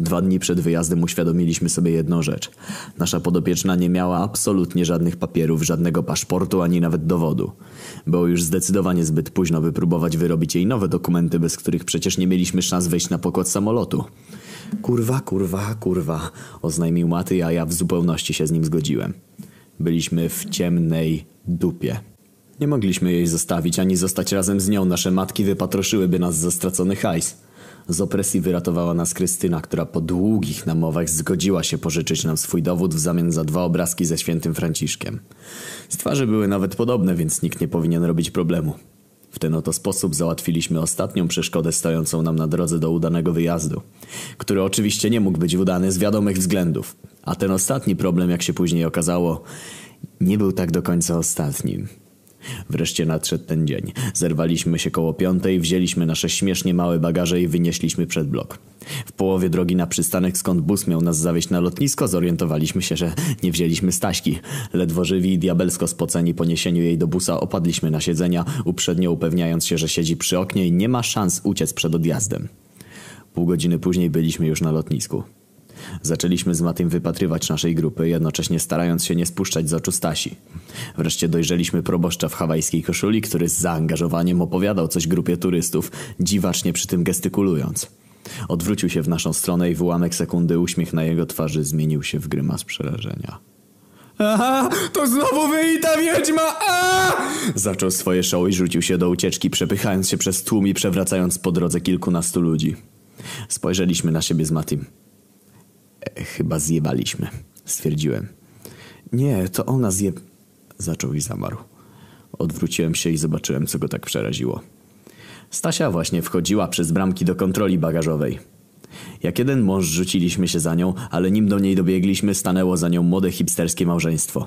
Dwa dni przed wyjazdem uświadomiliśmy sobie jedną rzecz. Nasza podopieczna nie miała absolutnie żadnych papierów, żadnego paszportu, ani nawet dowodu. Było już zdecydowanie zbyt późno, by próbować wyrobić jej nowe dokumenty, bez których przecież nie mieliśmy szans wejść na pokład samolotu. Kurwa, kurwa, kurwa, oznajmił Maty, a ja w zupełności się z nim zgodziłem. Byliśmy w ciemnej dupie. Nie mogliśmy jej zostawić, ani zostać razem z nią. Nasze matki wypatroszyłyby nas za stracony hajs. Z opresji wyratowała nas Krystyna, która po długich namowach zgodziła się pożyczyć nam swój dowód w zamian za dwa obrazki ze świętym Franciszkiem. Z twarzy były nawet podobne, więc nikt nie powinien robić problemu. W ten oto sposób załatwiliśmy ostatnią przeszkodę stojącą nam na drodze do udanego wyjazdu, który oczywiście nie mógł być udany z wiadomych względów. A ten ostatni problem, jak się później okazało, nie był tak do końca ostatnim. Wreszcie nadszedł ten dzień. Zerwaliśmy się koło piątej, wzięliśmy nasze śmiesznie małe bagaże i wynieśliśmy przed blok. W połowie drogi na przystanek, skąd bus miał nas zawieźć na lotnisko, zorientowaliśmy się, że nie wzięliśmy Staśki. Ledwo żywi i diabelsko spoceni po niesieniu jej do busa opadliśmy na siedzenia, uprzednio upewniając się, że siedzi przy oknie i nie ma szans uciec przed odjazdem. Pół godziny później byliśmy już na lotnisku. Zaczęliśmy z Matym wypatrywać naszej grupy, jednocześnie starając się nie spuszczać z oczu Stasi. Wreszcie dojrzeliśmy proboszcza w hawajskiej koszuli, który z zaangażowaniem opowiadał coś grupie turystów, dziwacznie przy tym gestykulując. Odwrócił się w naszą stronę i w ułamek sekundy uśmiech na jego twarzy zmienił się w grymas przerażenia. Aha, to znowu wy i ta wiedźma! A! Zaczął swoje show i rzucił się do ucieczki, przepychając się przez tłum i przewracając po drodze kilkunastu ludzi. Spojrzeliśmy na siebie z Matim. E, chyba zjebaliśmy, stwierdziłem. Nie, to ona zjeb... Zaczął i zamarł. Odwróciłem się i zobaczyłem, co go tak przeraziło. Stasia właśnie wchodziła przez bramki do kontroli bagażowej. Jak jeden mąż rzuciliśmy się za nią, ale nim do niej dobiegliśmy, stanęło za nią młode hipsterskie małżeństwo.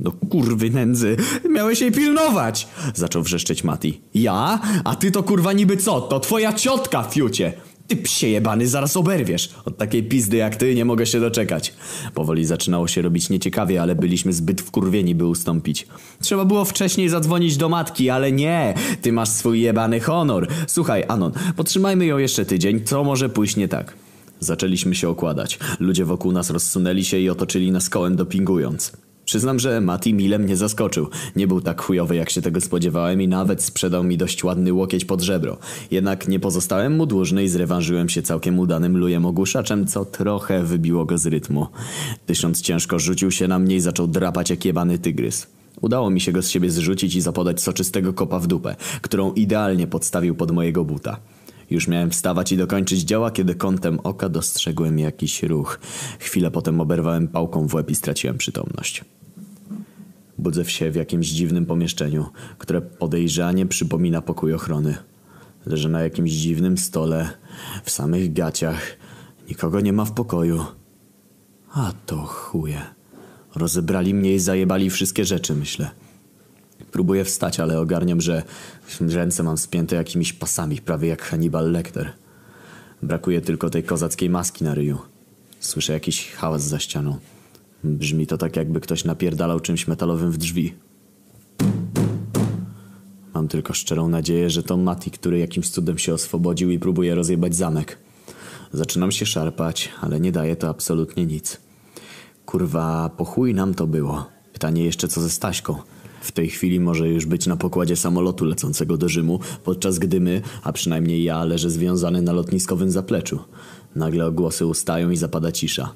No kurwy nędzy, miałeś jej pilnować! Zaczął wrzeszczeć Mati. Ja? A ty to kurwa niby co? To twoja ciotka, fiucie! Ty psie jebany, zaraz oberwiesz. Od takiej pizdy jak ty nie mogę się doczekać. Powoli zaczynało się robić nieciekawie, ale byliśmy zbyt wkurwieni, by ustąpić. Trzeba było wcześniej zadzwonić do matki, ale nie. Ty masz swój jebany honor. Słuchaj, Anon, potrzymajmy ją jeszcze tydzień, co może pójść nie tak. Zaczęliśmy się okładać. Ludzie wokół nas rozsunęli się i otoczyli nas kołem dopingując. Przyznam, że Mati mile mnie zaskoczył. Nie był tak chujowy, jak się tego spodziewałem i nawet sprzedał mi dość ładny łokieć pod żebro. Jednak nie pozostałem mu dłużny i zrewanżyłem się całkiem udanym lujem ogłuszaczem, co trochę wybiło go z rytmu. Tysiąc ciężko rzucił się na mnie i zaczął drapać jak jebany tygrys. Udało mi się go z siebie zrzucić i zapodać soczystego kopa w dupę, którą idealnie podstawił pod mojego buta. Już miałem wstawać i dokończyć działa, kiedy kątem oka dostrzegłem jakiś ruch. Chwilę potem oberwałem pałką w łeb i straciłem przytomność. Budzę się w jakimś dziwnym pomieszczeniu, które podejrzanie przypomina pokój ochrony. Leżę na jakimś dziwnym stole, w samych gaciach. Nikogo nie ma w pokoju. A to chuje. Rozebrali mnie i zajebali wszystkie rzeczy, myślę. Próbuję wstać, ale ogarniam, że ręce mam spięte jakimiś pasami, prawie jak Hannibal Lecter. Brakuje tylko tej kozackiej maski na ryju. Słyszę jakiś hałas za ścianą. Brzmi to tak, jakby ktoś napierdalał czymś metalowym w drzwi. Mam tylko szczerą nadzieję, że to Mati, który jakimś cudem się oswobodził i próbuje rozjebać zamek. Zaczynam się szarpać, ale nie daje to absolutnie nic. Kurwa, po chuj nam to było. Pytanie jeszcze co ze Staśką. W tej chwili może już być na pokładzie samolotu lecącego do Rzymu, podczas gdy my, a przynajmniej ja, leżę związany na lotniskowym zapleczu. Nagle ogłosy ustają i zapada cisza.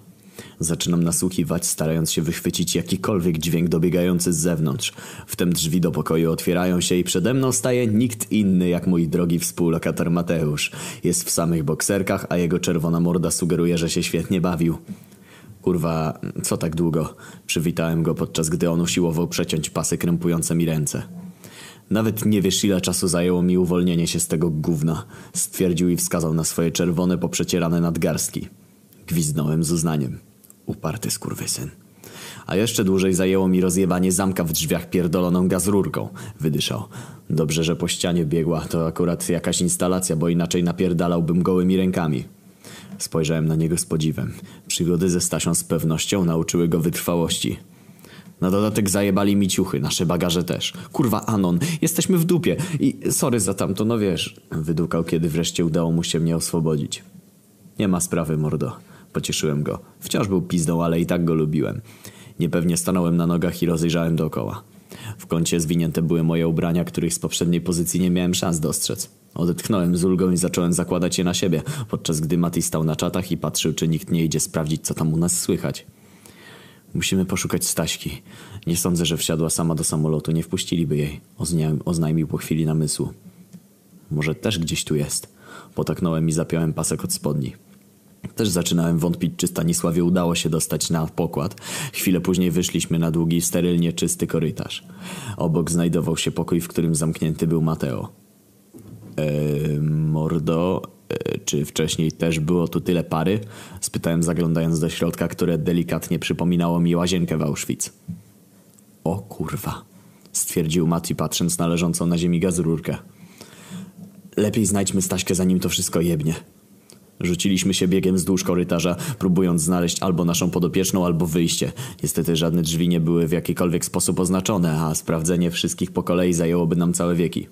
Zaczynam nasłuchiwać, starając się wychwycić jakikolwiek dźwięk dobiegający z zewnątrz. Wtem drzwi do pokoju otwierają się i przede mną staje nikt inny jak mój drogi współlokator Mateusz. Jest w samych bokserkach, a jego czerwona morda sugeruje, że się świetnie bawił. Kurwa, co tak długo? Przywitałem go, podczas gdy on usiłował przeciąć pasy krępujące mi ręce. Nawet nie wiesz, ile czasu zajęło mi uwolnienie się z tego gówna. Stwierdził i wskazał na swoje czerwone, poprzecierane nadgarstki. Gwizdnąłem z uznaniem. Uparty skurwysyn. A jeszcze dłużej zajęło mi rozjebanie zamka w drzwiach pierdoloną gazrurką. Wydyszał. Dobrze, że po ścianie biegła. To akurat jakaś instalacja, bo inaczej napierdalałbym gołymi rękami. Spojrzałem na niego z podziwem. Przygody ze Stasią z pewnością nauczyły go wytrwałości. Na dodatek zajebali mi ciuchy, nasze bagaże też. Kurwa, Anon, jesteśmy w dupie i sorry za tamto, no wiesz. Wydukał, kiedy wreszcie udało mu się mnie oswobodzić. Nie ma sprawy, mordo. Pocieszyłem go. Wciąż był pizdą, ale i tak go lubiłem. Niepewnie stanąłem na nogach i rozejrzałem dookoła. W kącie zwinięte były moje ubrania, których z poprzedniej pozycji nie miałem szans dostrzec. Odetchnąłem z ulgą i zacząłem zakładać je na siebie, podczas gdy Mati stał na czatach i patrzył, czy nikt nie idzie sprawdzić, co tam u nas słychać. Musimy poszukać Staśki. Nie sądzę, że wsiadła sama do samolotu. Nie wpuściliby jej. Oznajmił po chwili namysłu. Może też gdzieś tu jest. Potaknąłem i zapiąłem pasek od spodni. Też zaczynałem wątpić, czy Stanisławie udało się dostać na pokład. Chwilę później wyszliśmy na długi, sterylnie czysty korytarz. Obok znajdował się pokój, w którym zamknięty był Mateo. Eee, mordo, eee, czy wcześniej też było tu tyle pary? Spytałem zaglądając do środka, które delikatnie przypominało mi łazienkę w Auschwitz. O kurwa, stwierdził Mati patrząc na leżącą na ziemi gazrurkę. Lepiej znajdźmy Staśkę zanim to wszystko jebnie. Rzuciliśmy się biegiem wzdłuż korytarza, próbując znaleźć albo naszą podopieczną, albo wyjście. Niestety żadne drzwi nie były w jakikolwiek sposób oznaczone, a sprawdzenie wszystkich po kolei zajęłoby nam całe wieki.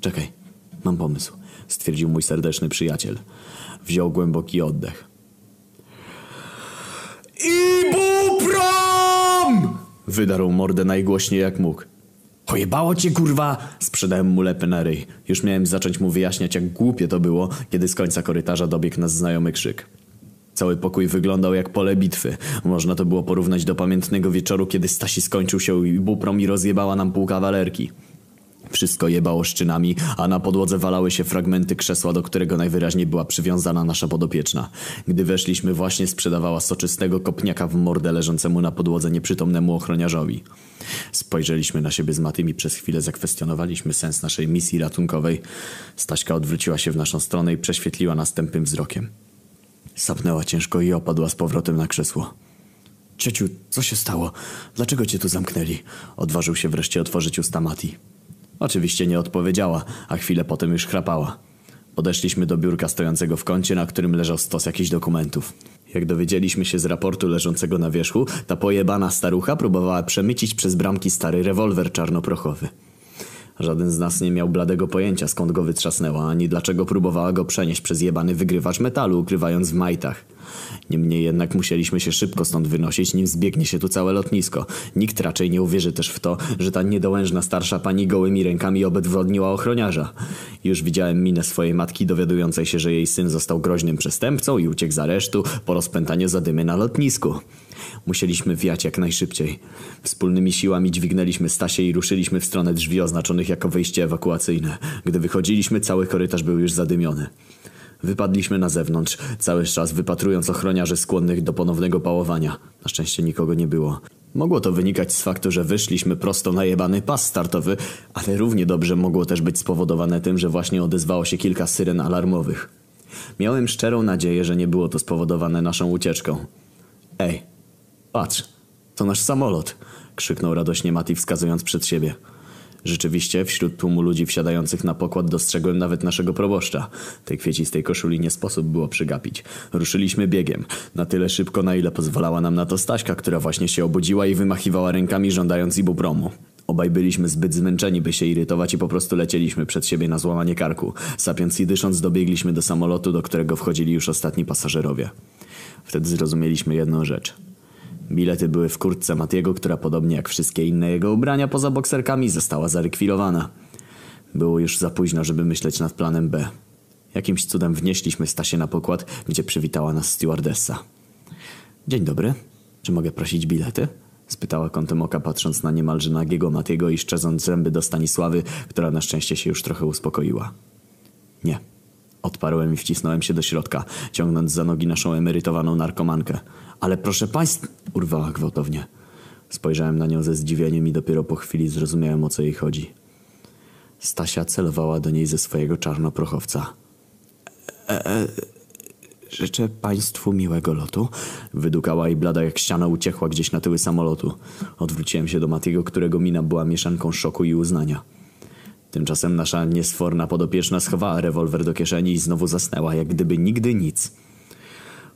Czekaj, mam pomysł, stwierdził mój serdeczny przyjaciel. Wziął głęboki oddech. Ibuprom! Wydarł mordę najgłośniej jak mógł. Pojebało cię kurwa! Sprzedałem mu lepę na ryj. Już miałem zacząć mu wyjaśniać jak głupie to było, kiedy z końca korytarza dobiegł nas znajomy krzyk. Cały pokój wyglądał jak pole bitwy. Można to było porównać do pamiętnego wieczoru, kiedy Stasi skończył się i buprom i rozjebała nam pół kawalerki. Wszystko jebało szczynami, a na podłodze walały się fragmenty krzesła, do którego najwyraźniej była przywiązana nasza podopieczna. Gdy weszliśmy, właśnie sprzedawała soczystego kopniaka w mordę leżącemu na podłodze nieprzytomnemu ochroniarzowi. Spojrzeliśmy na siebie z Matym i przez chwilę zakwestionowaliśmy sens naszej misji ratunkowej. Staśka odwróciła się w naszą stronę i prześwietliła następnym wzrokiem. Sapnęła ciężko i opadła z powrotem na krzesło. Ciociu, co się stało? Dlaczego cię tu zamknęli? Odważył się wreszcie otworzyć usta Mati. Oczywiście nie odpowiedziała, a chwilę potem już chrapała. Podeszliśmy do biurka stojącego w kącie, na którym leżał stos jakichś dokumentów. Jak dowiedzieliśmy się z raportu leżącego na wierzchu, ta pojebana starucha próbowała przemycić przez bramki stary rewolwer czarnoprochowy. Żaden z nas nie miał bladego pojęcia skąd go wytrzasnęła, ani dlaczego próbowała go przenieść przez jebany wygrywacz metalu, ukrywając w majtach. Niemniej jednak musieliśmy się szybko stąd wynosić, nim zbiegnie się tu całe lotnisko. Nikt raczej nie uwierzy też w to, że ta niedołężna starsza pani gołymi rękami obedwodniła ochroniarza. Już widziałem minę swojej matki dowiadującej się, że jej syn został groźnym przestępcą i uciekł z aresztu po rozpętaniu zadymy na lotnisku. Musieliśmy wiać jak najszybciej. Wspólnymi siłami dźwignęliśmy Stasie i ruszyliśmy w stronę drzwi oznaczonych jako wyjście ewakuacyjne. Gdy wychodziliśmy, cały korytarz był już zadymiony. Wypadliśmy na zewnątrz, cały czas wypatrując ochroniarzy skłonnych do ponownego pałowania. Na szczęście nikogo nie było. Mogło to wynikać z faktu, że wyszliśmy prosto na jebany pas startowy, ale równie dobrze mogło też być spowodowane tym, że właśnie odezwało się kilka syren alarmowych. Miałem szczerą nadzieję, że nie było to spowodowane naszą ucieczką. Ej, patrz, to nasz samolot, krzyknął radośnie Mati wskazując przed siebie. Rzeczywiście, wśród tłumu ludzi wsiadających na pokład dostrzegłem nawet naszego proboszcza. Tej kwiecistej koszuli nie sposób było przygapić. Ruszyliśmy biegiem. Na tyle szybko, na ile pozwalała nam na to Staśka, która właśnie się obudziła i wymachiwała rękami żądając ibupromu. Obaj byliśmy zbyt zmęczeni, by się irytować i po prostu lecieliśmy przed siebie na złamanie karku. Sapiąc i dysząc dobiegliśmy do samolotu, do którego wchodzili już ostatni pasażerowie. Wtedy zrozumieliśmy jedną rzecz – Bilety były w kurtce Matiego, która podobnie jak wszystkie inne jego ubrania poza bokserkami została zarekwirowana. Było już za późno, żeby myśleć nad planem B. Jakimś cudem wnieśliśmy Stasię na pokład, gdzie przywitała nas stewardessa. Dzień dobry. Czy mogę prosić bilety? Spytała kątem oka, patrząc na niemalże nagiego Matiego i szczerząc zęby do Stanisławy, która na szczęście się już trochę uspokoiła. Nie. Odparłem i wcisnąłem się do środka, ciągnąc za nogi naszą emerytowaną narkomankę. Ale proszę państwa... Urwała gwałtownie. Spojrzałem na nią ze zdziwieniem i dopiero po chwili zrozumiałem o co jej chodzi. Stasia celowała do niej ze swojego czarnoprochowca. E, e, życzę państwu miłego lotu. Wydukała i blada jak ściana uciechła gdzieś na tyły samolotu. Odwróciłem się do Matiego, którego mina była mieszanką szoku i uznania. Tymczasem nasza niesforna podopieczna schowała rewolwer do kieszeni i znowu zasnęła, jak gdyby nigdy nic.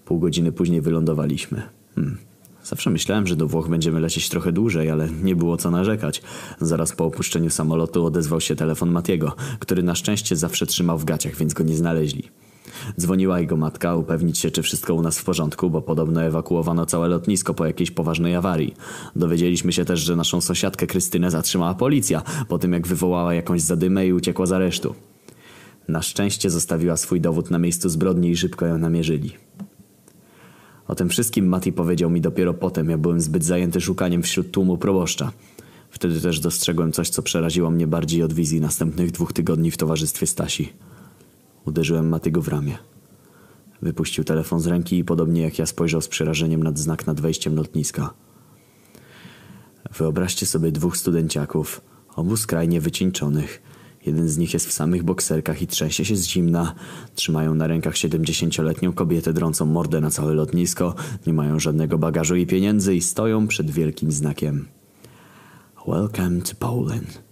Pół godziny później wylądowaliśmy. Hmm. Zawsze myślałem, że do Włoch będziemy lecieć trochę dłużej, ale nie było co narzekać. Zaraz po opuszczeniu samolotu odezwał się telefon Matiego, który na szczęście zawsze trzymał w gaciach, więc go nie znaleźli. Dzwoniła jego matka upewnić się, czy wszystko u nas w porządku, bo podobno ewakuowano całe lotnisko po jakiejś poważnej awarii. Dowiedzieliśmy się też, że naszą sąsiadkę Krystynę zatrzymała policja, po tym jak wywołała jakąś zadymę i uciekła z aresztu. Na szczęście zostawiła swój dowód na miejscu zbrodni i szybko ją namierzyli. O tym wszystkim Mati powiedział mi dopiero potem, ja byłem zbyt zajęty szukaniem wśród tłumu proboszcza. Wtedy też dostrzegłem coś, co przeraziło mnie bardziej od wizji następnych dwóch tygodni w towarzystwie Stasi. Uderzyłem Matiego w ramię. Wypuścił telefon z ręki i podobnie jak ja spojrzał z przerażeniem nad znak nad wejściem lotniska. Wyobraźcie sobie dwóch studenciaków, obu skrajnie wycieńczonych. Jeden z nich jest w samych bokserkach i trzęsie się z zimna. Trzymają na rękach siedemdziesięcioletnią kobietę drącą mordę na całe lotnisko. Nie mają żadnego bagażu i pieniędzy i stoją przed wielkim znakiem. Welcome to Poland.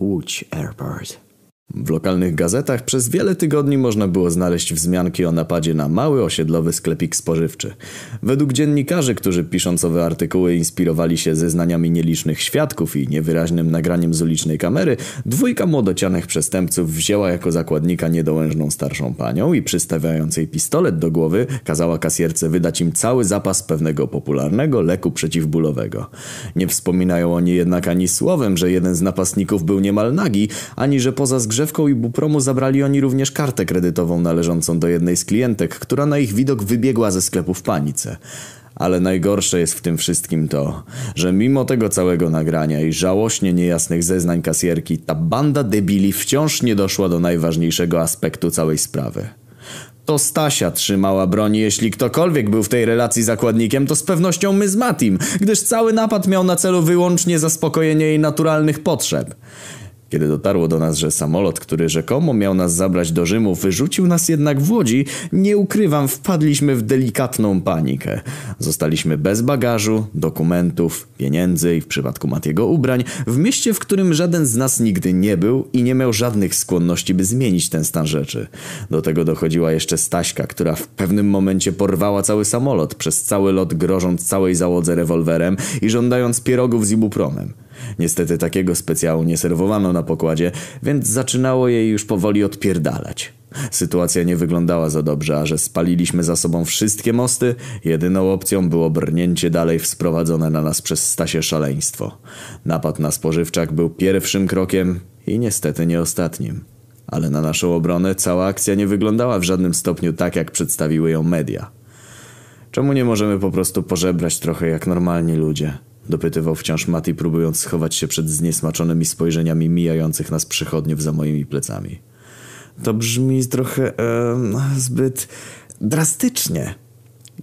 Łódź Airport. W lokalnych gazetach przez wiele tygodni można było znaleźć wzmianki o napadzie na mały osiedlowy sklepik spożywczy. Według dziennikarzy, którzy pisząc owe artykuły inspirowali się zeznaniami nielicznych świadków i niewyraźnym nagraniem z ulicznej kamery, dwójka młodocianych przestępców wzięła jako zakładnika niedołężną starszą panią i przystawiając jej pistolet do głowy, kazała kasjerce wydać im cały zapas pewnego popularnego leku przeciwbólowego. Nie wspominają oni jednak ani słowem, że jeden z napastników był niemal nagi, ani że poza zgrzeszeniem zgrzewką i bupromu zabrali oni również kartę kredytową należącą do jednej z klientek, która na ich widok wybiegła ze sklepu w panice. Ale najgorsze jest w tym wszystkim to, że mimo tego całego nagrania i żałośnie niejasnych zeznań kasjerki, ta banda debili wciąż nie doszła do najważniejszego aspektu całej sprawy. To Stasia trzymała broni, jeśli ktokolwiek był w tej relacji zakładnikiem, to z pewnością my z Matim, gdyż cały napad miał na celu wyłącznie zaspokojenie jej naturalnych potrzeb. Kiedy dotarło do nas, że samolot, który rzekomo miał nas zabrać do Rzymu, wyrzucił nas jednak w Łodzi, nie ukrywam, wpadliśmy w delikatną panikę. Zostaliśmy bez bagażu, dokumentów, pieniędzy i w przypadku Matiego ubrań, w mieście, w którym żaden z nas nigdy nie był i nie miał żadnych skłonności, by zmienić ten stan rzeczy. Do tego dochodziła jeszcze Staśka, która w pewnym momencie porwała cały samolot, przez cały lot grożąc całej załodze rewolwerem i żądając pierogów z ibupromem. Niestety takiego specjału nie serwowano na pokładzie, więc zaczynało jej już powoli odpierdalać. Sytuacja nie wyglądała za dobrze, a że spaliliśmy za sobą wszystkie mosty, jedyną opcją było brnięcie dalej w sprowadzone na nas przez Stasie szaleństwo. Napad na spożywczak był pierwszym krokiem i niestety nie ostatnim. Ale na naszą obronę cała akcja nie wyglądała w żadnym stopniu tak, jak przedstawiły ją media. Czemu nie możemy po prostu pożebrać trochę jak normalni ludzie? Dopytywał wciąż Mati, próbując schować się przed zniesmaczonymi spojrzeniami mijających nas przychodniów za moimi plecami. To brzmi trochę e, zbyt drastycznie.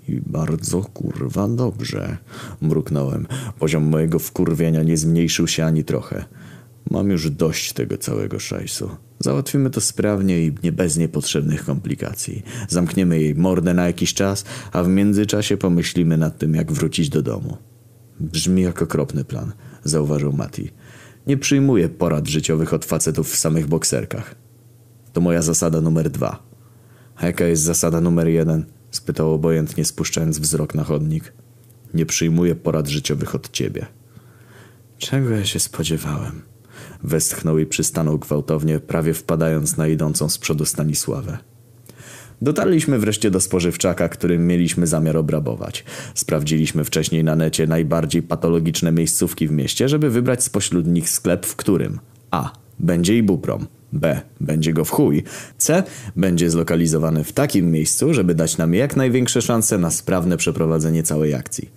I bardzo kurwa dobrze, mruknąłem. Poziom mojego wkurwienia nie zmniejszył się ani trochę. Mam już dość tego całego szajsu. Załatwimy to sprawnie i nie bez niepotrzebnych komplikacji. Zamkniemy jej mordę na jakiś czas, a w międzyczasie pomyślimy nad tym, jak wrócić do domu. Brzmi jak okropny plan, zauważył Mati. Nie przyjmuję porad życiowych od facetów w samych bokserkach. To moja zasada numer dwa. A jaka jest zasada numer jeden? spytał obojętnie, spuszczając wzrok na chodnik. Nie przyjmuję porad życiowych od ciebie. Czego ja się spodziewałem? Westchnął i przystanął gwałtownie, prawie wpadając na idącą z przodu Stanisławę. Dotarliśmy wreszcie do spożywczaka, którym mieliśmy zamiar obrabować. Sprawdziliśmy wcześniej na necie najbardziej patologiczne miejscówki w mieście, żeby wybrać spośród nich sklep, w którym a. będzie ibuprom, B. Będzie go w chuj. C. Będzie zlokalizowany w takim miejscu, żeby dać nam jak największe szanse na sprawne przeprowadzenie całej akcji.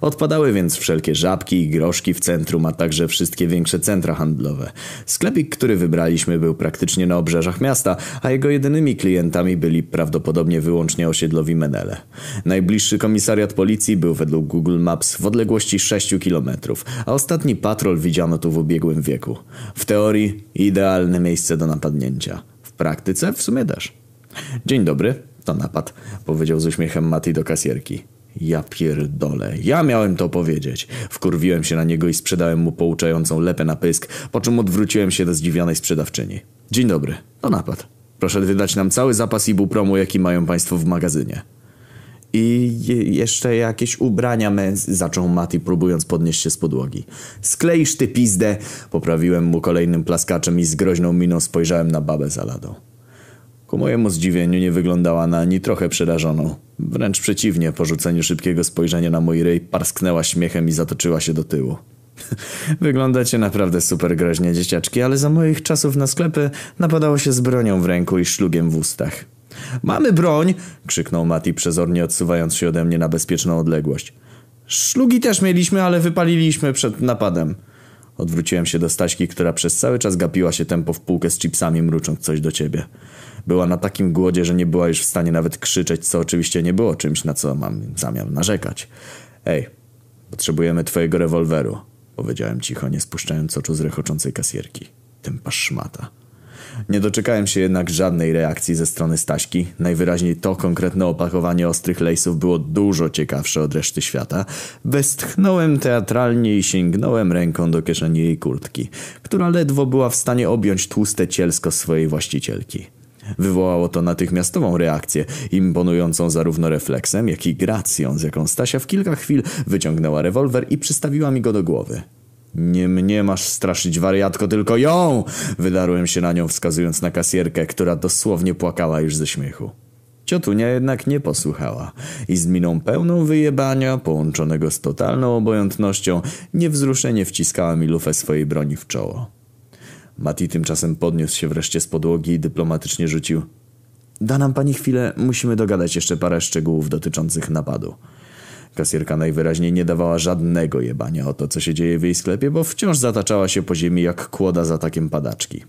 Odpadały więc wszelkie żabki i groszki w centrum, a także wszystkie większe centra handlowe. Sklepik, który wybraliśmy był praktycznie na obrzeżach miasta, a jego jedynymi klientami byli prawdopodobnie wyłącznie osiedlowi Menele. Najbliższy komisariat policji był według Google Maps w odległości 6 km, a ostatni patrol widziano tu w ubiegłym wieku. W teorii idealne miejsce do napadnięcia. W praktyce w sumie też. Dzień dobry, to napad, powiedział z uśmiechem Mati do kasierki. Ja pierdolę, ja miałem to powiedzieć. Wkurwiłem się na niego i sprzedałem mu pouczającą lepę na pysk, po czym odwróciłem się do zdziwionej sprzedawczyni. Dzień dobry, to napad. Proszę wydać nam cały zapas ibupromu, jaki mają państwo w magazynie. I je jeszcze jakieś ubrania męs... Zaczął Mati, próbując podnieść się z podłogi. Skleisz ty pizdę! Poprawiłem mu kolejnym plaskaczem i z groźną miną spojrzałem na babę za ladą. Ku mojemu zdziwieniu nie wyglądała na ani trochę przerażoną. Wręcz przeciwnie, po rzuceniu szybkiego spojrzenia na mój ryj parsknęła śmiechem i zatoczyła się do tyłu. Wyglądacie naprawdę super groźnie, dzieciaczki, ale za moich czasów na sklepy napadało się z bronią w ręku i szlugiem w ustach. Mamy broń! krzyknął Mati, przezornie odsuwając się ode mnie na bezpieczną odległość. Szlugi też mieliśmy, ale wypaliliśmy przed napadem. Odwróciłem się do Staśki, która przez cały czas gapiła się tempo w półkę z chipsami, mrucząc coś do ciebie. Była na takim głodzie, że nie była już w stanie nawet krzyczeć, co oczywiście nie było czymś, na co mam zamiar narzekać. Ej, potrzebujemy twojego rewolweru, powiedziałem cicho, nie spuszczając oczu z rechoczącej kasierki. Tempa szmata. Nie doczekałem się jednak żadnej reakcji ze strony Staśki. Najwyraźniej to konkretne opakowanie ostrych lejsów było dużo ciekawsze od reszty świata. Westchnąłem teatralnie i sięgnąłem ręką do kieszeni jej kurtki, która ledwo była w stanie objąć tłuste cielsko swojej właścicielki. Wywołało to natychmiastową reakcję, imponującą zarówno refleksem, jak i gracją, z jaką Stasia w kilka chwil wyciągnęła rewolwer i przystawiła mi go do głowy. Nie mnie masz straszyć, wariatko, tylko ją! Wydarłem się na nią, wskazując na kasjerkę, która dosłownie płakała już ze śmiechu. Ciotunia jednak nie posłuchała i z miną pełną wyjebania, połączonego z totalną obojętnością, niewzruszenie wciskała mi lufę swojej broni w czoło. Mati tymczasem podniósł się wreszcie z podłogi i dyplomatycznie rzucił. Da nam pani chwilę, musimy dogadać jeszcze parę szczegółów dotyczących napadu. Kasierka najwyraźniej nie dawała żadnego jebania o to, co się dzieje w jej sklepie, bo wciąż zataczała się po ziemi jak kłoda za takiem padaczki.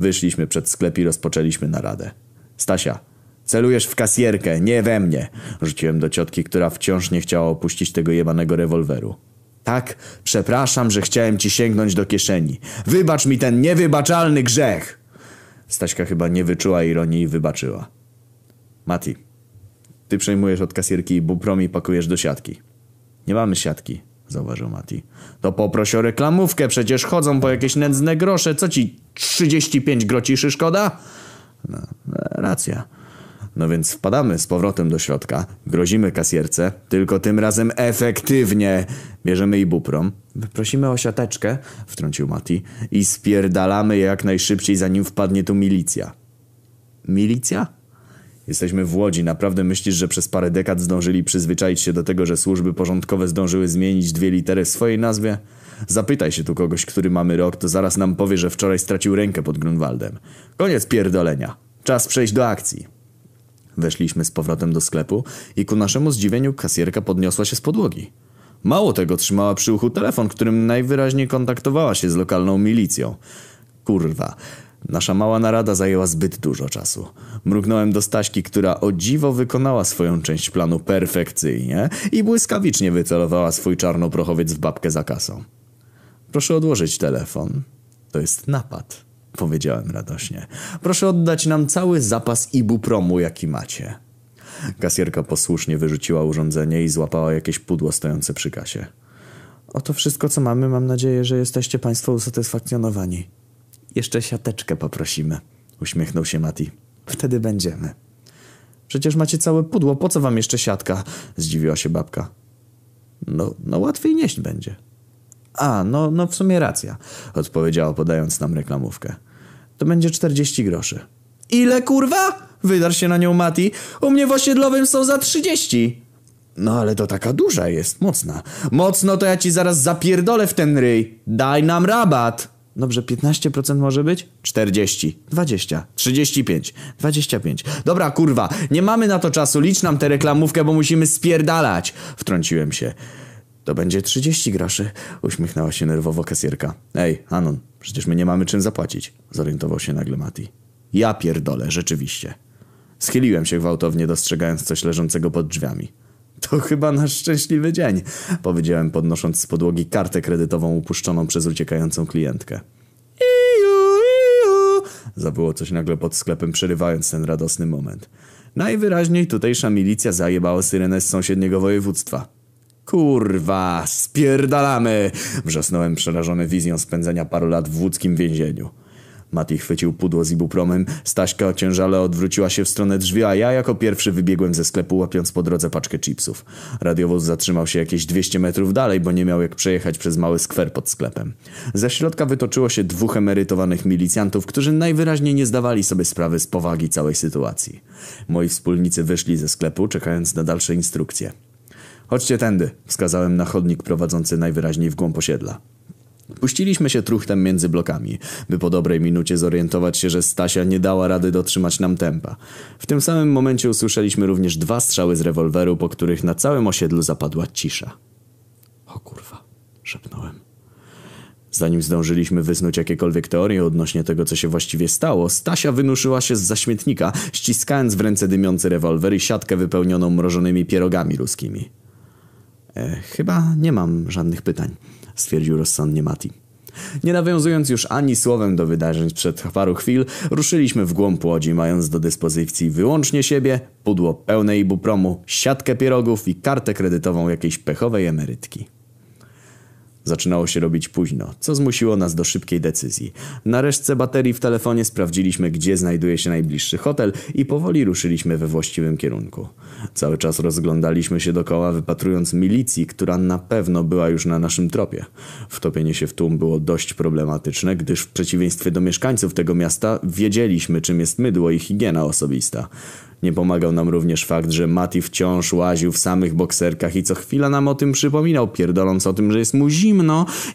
Wyszliśmy przed sklep i rozpoczęliśmy naradę. Stasia, celujesz w kasjerkę, nie we mnie! Rzuciłem do ciotki, która wciąż nie chciała opuścić tego jebanego rewolweru. Tak, przepraszam, że chciałem ci sięgnąć do kieszeni. Wybacz mi ten niewybaczalny grzech! Staśka chyba nie wyczuła ironii i wybaczyła. Mati, ty przejmujesz od kasierki i pakujesz do siatki. Nie mamy siatki, zauważył Mati. To poproś o reklamówkę, przecież chodzą po jakieś nędzne grosze. Co ci 35 grociszy szkoda? No, racja. No więc wpadamy z powrotem do środka, grozimy kasierce, tylko tym razem efektywnie. Bierzemy i buprom, prosimy o siateczkę, wtrącił Mati, i spierdalamy jak najszybciej zanim wpadnie tu milicja. Milicja? Jesteśmy w Łodzi. Naprawdę myślisz, że przez parę dekad zdążyli przyzwyczaić się do tego, że służby porządkowe zdążyły zmienić dwie litery w swojej nazwie? Zapytaj się tu kogoś, który mamy rok, to zaraz nam powie, że wczoraj stracił rękę pod Grunwaldem. Koniec pierdolenia. Czas przejść do akcji. Weszliśmy z powrotem do sklepu i ku naszemu zdziwieniu kasjerka podniosła się z podłogi. Mało tego, trzymała przy uchu telefon, którym najwyraźniej kontaktowała się z lokalną milicją. Kurwa. Nasza mała narada zajęła zbyt dużo czasu. Mrugnąłem do Staśki, która o dziwo wykonała swoją część planu perfekcyjnie i błyskawicznie wycelowała swój czarnoprochowiec w babkę za kasą. Proszę odłożyć telefon. To jest napad, powiedziałem radośnie. Proszę oddać nam cały zapas ibupromu, jaki macie. Kasjerka posłusznie wyrzuciła urządzenie i złapała jakieś pudło stojące przy kasie. Oto wszystko, co mamy. Mam nadzieję, że jesteście Państwo usatysfakcjonowani. Jeszcze siateczkę poprosimy, uśmiechnął się Mati. Wtedy będziemy. Przecież macie całe pudło, po co wam jeszcze siatka? Zdziwiła się babka. No, no łatwiej nieść będzie. A, no, no w sumie racja, odpowiedziała podając nam reklamówkę. To będzie 40 groszy. Ile kurwa? Wydarł się na nią Mati. U mnie w osiedlowym są za 30. No ale to taka duża jest, mocna. Mocno to ja ci zaraz zapierdolę w ten ryj. Daj nam rabat. Dobrze, 15% może być? 40, 20, 35, 25. Dobra, kurwa, nie mamy na to czasu, licz nam tę reklamówkę, bo musimy spierdalać. Wtrąciłem się. To będzie 30 groszy, uśmiechnęła się nerwowo kasjerka. Ej, Anon, przecież my nie mamy czym zapłacić, zorientował się nagle Mati. Ja pierdolę, rzeczywiście. Schyliłem się gwałtownie, dostrzegając coś leżącego pod drzwiami. To chyba nasz szczęśliwy dzień, powiedziałem podnosząc z podłogi kartę kredytową upuszczoną przez uciekającą klientkę. Iu, iu, zawyło coś nagle pod sklepem, przerywając ten radosny moment. Najwyraźniej tutejsza milicja zajebała syrenę z sąsiedniego województwa. Kurwa, spierdalamy! Wrzasnąłem przerażony wizją spędzenia paru lat w łódzkim więzieniu. Mati chwycił pudło z ibupromem, Staśka ociężale odwróciła się w stronę drzwi, a ja jako pierwszy wybiegłem ze sklepu łapiąc po drodze paczkę chipsów. Radiowóz zatrzymał się jakieś 200 metrów dalej, bo nie miał jak przejechać przez mały skwer pod sklepem. Ze środka wytoczyło się dwóch emerytowanych milicjantów, którzy najwyraźniej nie zdawali sobie sprawy z powagi całej sytuacji. Moi wspólnicy wyszli ze sklepu, czekając na dalsze instrukcje. Chodźcie tędy, wskazałem na chodnik prowadzący najwyraźniej w głąb osiedla. Puściliśmy się truchtem między blokami, by po dobrej minucie zorientować się, że Stasia nie dała rady dotrzymać nam tempa. W tym samym momencie usłyszeliśmy również dwa strzały z rewolweru, po których na całym osiedlu zapadła cisza. O kurwa, szepnąłem. Zanim zdążyliśmy wysnuć jakiekolwiek teorie odnośnie tego, co się właściwie stało, Stasia wynuszyła się z zaśmietnika, ściskając w ręce dymiący rewolwer i siatkę wypełnioną mrożonymi pierogami ruskimi. E, chyba nie mam żadnych pytań stwierdził rozsądnie Mati. Nie nawiązując już ani słowem do wydarzeń sprzed paru chwil, ruszyliśmy w głąb łodzi, mając do dyspozycji wyłącznie siebie, pudło pełne ibupromu, siatkę pierogów i kartę kredytową jakiejś pechowej emerytki. Zaczynało się robić późno, co zmusiło nas do szybkiej decyzji. Na resztce baterii w telefonie sprawdziliśmy, gdzie znajduje się najbliższy hotel i powoli ruszyliśmy we właściwym kierunku. Cały czas rozglądaliśmy się dokoła, wypatrując milicji, która na pewno była już na naszym tropie. Wtopienie się w tłum było dość problematyczne, gdyż w przeciwieństwie do mieszkańców tego miasta wiedzieliśmy, czym jest mydło i higiena osobista. Nie pomagał nam również fakt, że Mati wciąż łaził w samych bokserkach i co chwila nam o tym przypominał, pierdoląc o tym, że jest mu zimno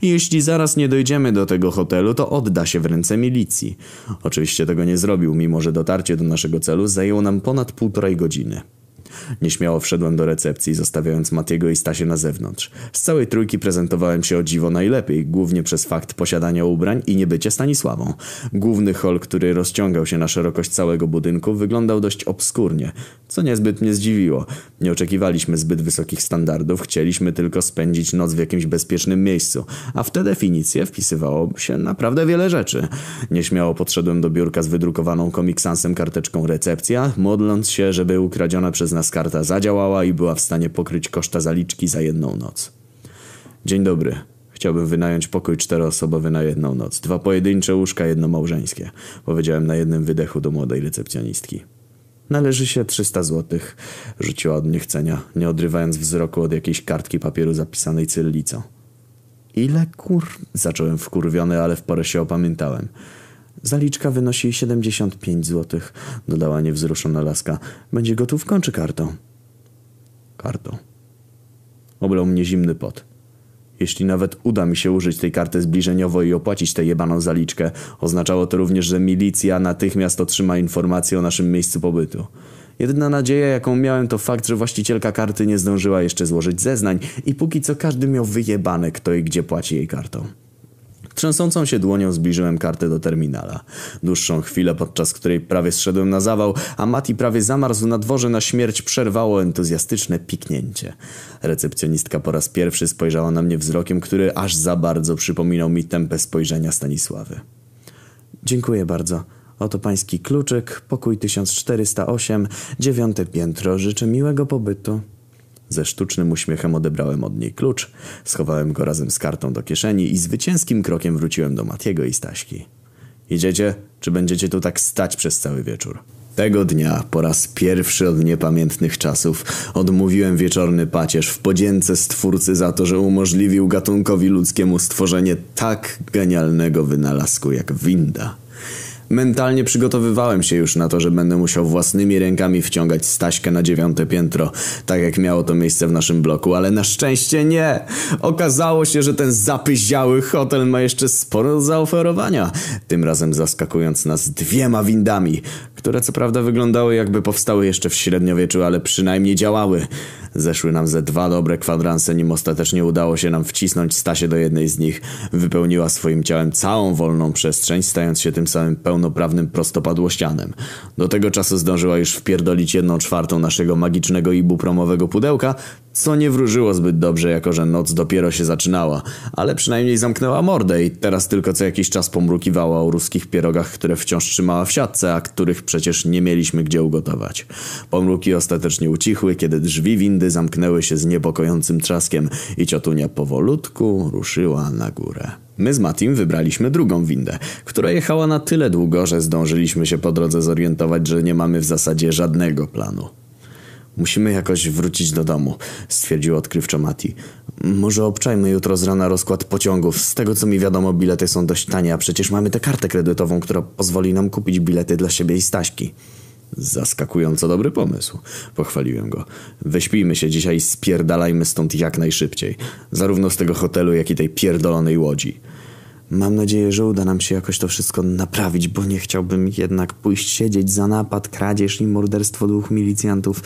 i jeśli zaraz nie dojdziemy do tego hotelu, to odda się w ręce milicji. Oczywiście tego nie zrobił, mimo że dotarcie do naszego celu zajęło nam ponad półtorej godziny. Nieśmiało wszedłem do recepcji, zostawiając Matiego i Stasię na zewnątrz. Z całej trójki prezentowałem się o dziwo najlepiej, głównie przez fakt posiadania ubrań i niebycie Stanisławą. Główny hol, który rozciągał się na szerokość całego budynku, wyglądał dość obskurnie, co niezbyt mnie zdziwiło. Nie oczekiwaliśmy zbyt wysokich standardów, chcieliśmy tylko spędzić noc w jakimś bezpiecznym miejscu, a w tę definicję wpisywało się naprawdę wiele rzeczy. Nieśmiało podszedłem do biurka z wydrukowaną komiksansem karteczką recepcja, modląc się, żeby ukradziona przez nas karta zadziałała i była w stanie pokryć koszta zaliczki za jedną noc. Dzień dobry. Chciałbym wynająć pokój czteroosobowy na jedną noc. Dwa pojedyncze łóżka, jedno małżeńskie. Powiedziałem na jednym wydechu do młodej recepcjonistki. Należy się 300 złotych, rzuciła od niechcenia, nie odrywając wzroku od jakiejś kartki papieru zapisanej cyrylicą. Ile kur... Zacząłem wkurwiony, ale w porę się opamiętałem. Zaliczka wynosi 75 zł, dodała niewzruszona laska. Będzie gotówką czy kartą? Kartą. Oblał mnie zimny pot. Jeśli nawet uda mi się użyć tej karty zbliżeniowo i opłacić tę jebaną zaliczkę, oznaczało to również, że milicja natychmiast otrzyma informację o naszym miejscu pobytu. Jedyna nadzieja, jaką miałem, to fakt, że właścicielka karty nie zdążyła jeszcze złożyć zeznań i póki co każdy miał wyjebane, kto i gdzie płaci jej kartą. Trzęsącą się dłonią zbliżyłem kartę do terminala. Dłuższą chwilę, podczas której prawie zszedłem na zawał, a Mati prawie zamarzł na dworze na śmierć, przerwało entuzjastyczne piknięcie. Recepcjonistka po raz pierwszy spojrzała na mnie wzrokiem, który aż za bardzo przypominał mi tempę spojrzenia Stanisławy. Dziękuję bardzo. Oto pański kluczyk, pokój 1408, dziewiąte piętro. Życzę miłego pobytu. Ze sztucznym uśmiechem odebrałem od niej klucz, schowałem go razem z kartą do kieszeni i zwycięskim krokiem wróciłem do Matiego i Staśki. Idziecie, czy będziecie tu tak stać przez cały wieczór? Tego dnia, po raz pierwszy od niepamiętnych czasów, odmówiłem wieczorny pacierz w podzięce stwórcy za to, że umożliwił gatunkowi ludzkiemu stworzenie tak genialnego wynalazku jak winda. Mentalnie przygotowywałem się już na to, że będę musiał własnymi rękami wciągać Staśkę na dziewiąte piętro, tak jak miało to miejsce w naszym bloku, ale na szczęście nie. Okazało się, że ten zapyziały hotel ma jeszcze sporo zaoferowania, tym razem zaskakując nas dwiema windami, które co prawda wyglądały jakby powstały jeszcze w średniowieczu, ale przynajmniej działały. Zeszły nam ze dwa dobre kwadranse, nim ostatecznie udało się nam wcisnąć Stasie do jednej z nich. Wypełniła swoim ciałem całą wolną przestrzeń, stając się tym samym pełnoprawnym prostopadłościanem. Do tego czasu zdążyła już wpierdolić jedną czwartą naszego magicznego ibupromowego pudełka, co nie wróżyło zbyt dobrze, jako że noc dopiero się zaczynała, ale przynajmniej zamknęła mordę i teraz tylko co jakiś czas pomrukiwała o ruskich pierogach, które wciąż trzymała w siatce, a których przecież nie mieliśmy gdzie ugotować. Pomruki ostatecznie ucichły, kiedy drzwi windy zamknęły się z niepokojącym trzaskiem i ciotunia powolutku ruszyła na górę. My z Matim wybraliśmy drugą windę, która jechała na tyle długo, że zdążyliśmy się po drodze zorientować, że nie mamy w zasadzie żadnego planu. Musimy jakoś wrócić do domu, stwierdził odkrywczo Mati. Może obczajmy jutro z rana rozkład pociągów. Z tego co mi wiadomo, bilety są dość tanie, a przecież mamy tę kartę kredytową, która pozwoli nam kupić bilety dla siebie i Staśki. Zaskakująco dobry pomysł, pochwaliłem go. Wyśpijmy się dzisiaj i spierdalajmy stąd jak najszybciej. Zarówno z tego hotelu, jak i tej pierdolonej łodzi. Mam nadzieję, że uda nam się jakoś to wszystko naprawić, bo nie chciałbym jednak pójść siedzieć za napad, kradzież i morderstwo dwóch milicjantów.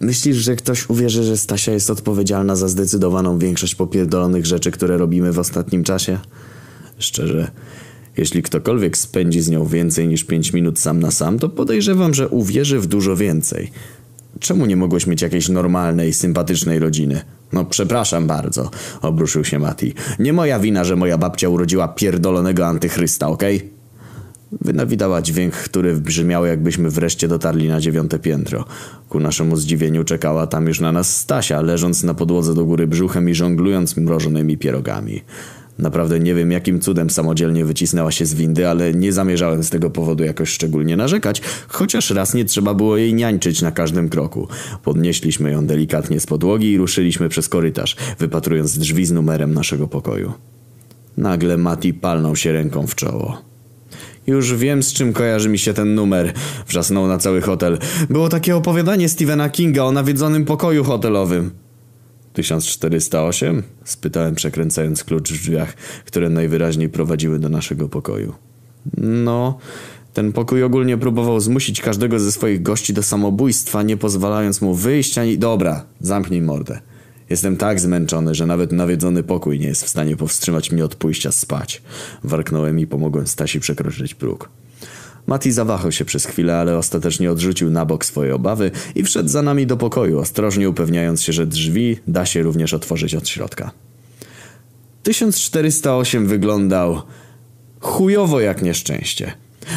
Myślisz, że ktoś uwierzy, że Stasia jest odpowiedzialna za zdecydowaną większość popierdolonych rzeczy, które robimy w ostatnim czasie? Szczerze, jeśli ktokolwiek spędzi z nią więcej niż pięć minut sam na sam, to podejrzewam, że uwierzy w dużo więcej. Czemu nie mogłeś mieć jakiejś normalnej, sympatycznej rodziny? No przepraszam bardzo, obruszył się Mati. Nie moja wina, że moja babcia urodziła pierdolonego antychrysta, okej? Okay? Wynawidała dźwięk, który brzmiał jakbyśmy wreszcie dotarli na dziewiąte piętro. Ku naszemu zdziwieniu czekała tam już na nas Stasia, leżąc na podłodze do góry brzuchem i żonglując mrożonymi pierogami. Naprawdę nie wiem, jakim cudem samodzielnie wycisnęła się z windy, ale nie zamierzałem z tego powodu jakoś szczególnie narzekać, chociaż raz nie trzeba było jej niańczyć na każdym kroku. Podnieśliśmy ją delikatnie z podłogi i ruszyliśmy przez korytarz, wypatrując drzwi z numerem naszego pokoju. Nagle Mati palnął się ręką w czoło. Już wiem, z czym kojarzy mi się ten numer. Wrzasnął na cały hotel. Było takie opowiadanie Stephena Kinga o nawiedzonym pokoju hotelowym. 1408? Spytałem przekręcając klucz w drzwiach, które najwyraźniej prowadziły do naszego pokoju. No, ten pokój ogólnie próbował zmusić każdego ze swoich gości do samobójstwa, nie pozwalając mu wyjść ani... Dobra, zamknij mordę. Jestem tak zmęczony, że nawet nawiedzony pokój nie jest w stanie powstrzymać mnie od pójścia spać. Warknąłem i pomogłem Stasi przekroczyć próg. Mati zawahał się przez chwilę, ale ostatecznie odrzucił na bok swoje obawy i wszedł za nami do pokoju, ostrożnie upewniając się, że drzwi da się również otworzyć od środka. 1408 wyglądał chujowo jak nieszczęście.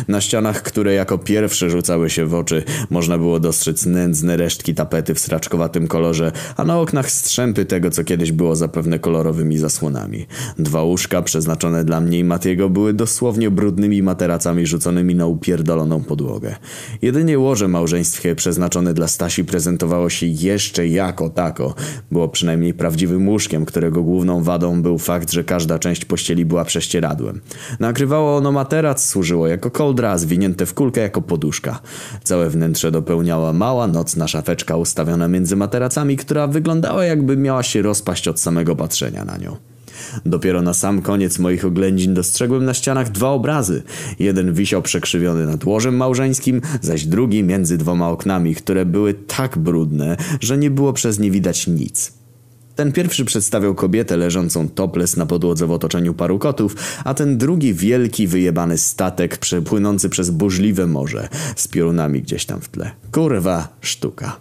Na ścianach, które jako pierwsze rzucały się w oczy, można było dostrzec nędzne resztki tapety w sraczkowatym kolorze, a na oknach strzępy tego, co kiedyś było zapewne kolorowymi zasłonami. Dwa łóżka przeznaczone dla mnie i Matiego były dosłownie brudnymi materacami rzuconymi na upierdoloną podłogę. Jedynie łoże małżeństwie przeznaczone dla Stasi prezentowało się jeszcze jako tako. Było przynajmniej prawdziwym łóżkiem, którego główną wadą był fakt, że każda część pościeli była prześcieradłem. Nakrywało ono materac, służyło jako kołdra, zwinięte w kulkę jako poduszka. Całe wnętrze dopełniała mała nocna szafeczka ustawiona między materacami, która wyglądała jakby miała się rozpaść od samego patrzenia na nią. Dopiero na sam koniec moich oględzin dostrzegłem na ścianach dwa obrazy. Jeden wisiał przekrzywiony nad łożem małżeńskim, zaś drugi między dwoma oknami, które były tak brudne, że nie było przez nie widać nic. Ten pierwszy przedstawiał kobietę leżącą topless na podłodze w otoczeniu paru kotów, a ten drugi wielki, wyjebany statek przepłynący przez burzliwe morze z piorunami gdzieś tam w tle. Kurwa sztuka.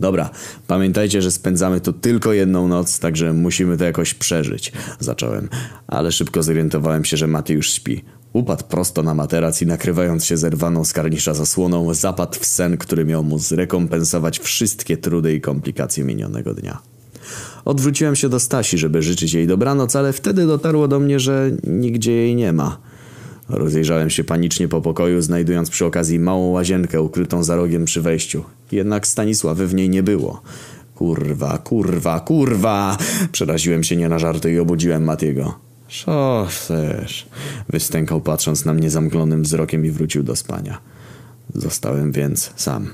Dobra, pamiętajcie, że spędzamy tu tylko jedną noc, także musimy to jakoś przeżyć. Zacząłem, ale szybko zorientowałem się, że Maty już śpi. Upadł prosto na materac i nakrywając się zerwaną z karnisza zasłoną, zapadł w sen, który miał mu zrekompensować wszystkie trudy i komplikacje minionego dnia. Odwróciłem się do Stasi, żeby życzyć jej dobranoc, ale wtedy dotarło do mnie, że nigdzie jej nie ma. Rozejrzałem się panicznie po pokoju, znajdując przy okazji małą łazienkę ukrytą za rogiem przy wejściu. Jednak Stanisławy w niej nie było. Kurwa, kurwa, kurwa! Przeraziłem się nie na żarty i obudziłem Matiego. Co chcesz? Wystękał patrząc na mnie zamglonym wzrokiem i wrócił do spania. Zostałem więc sam.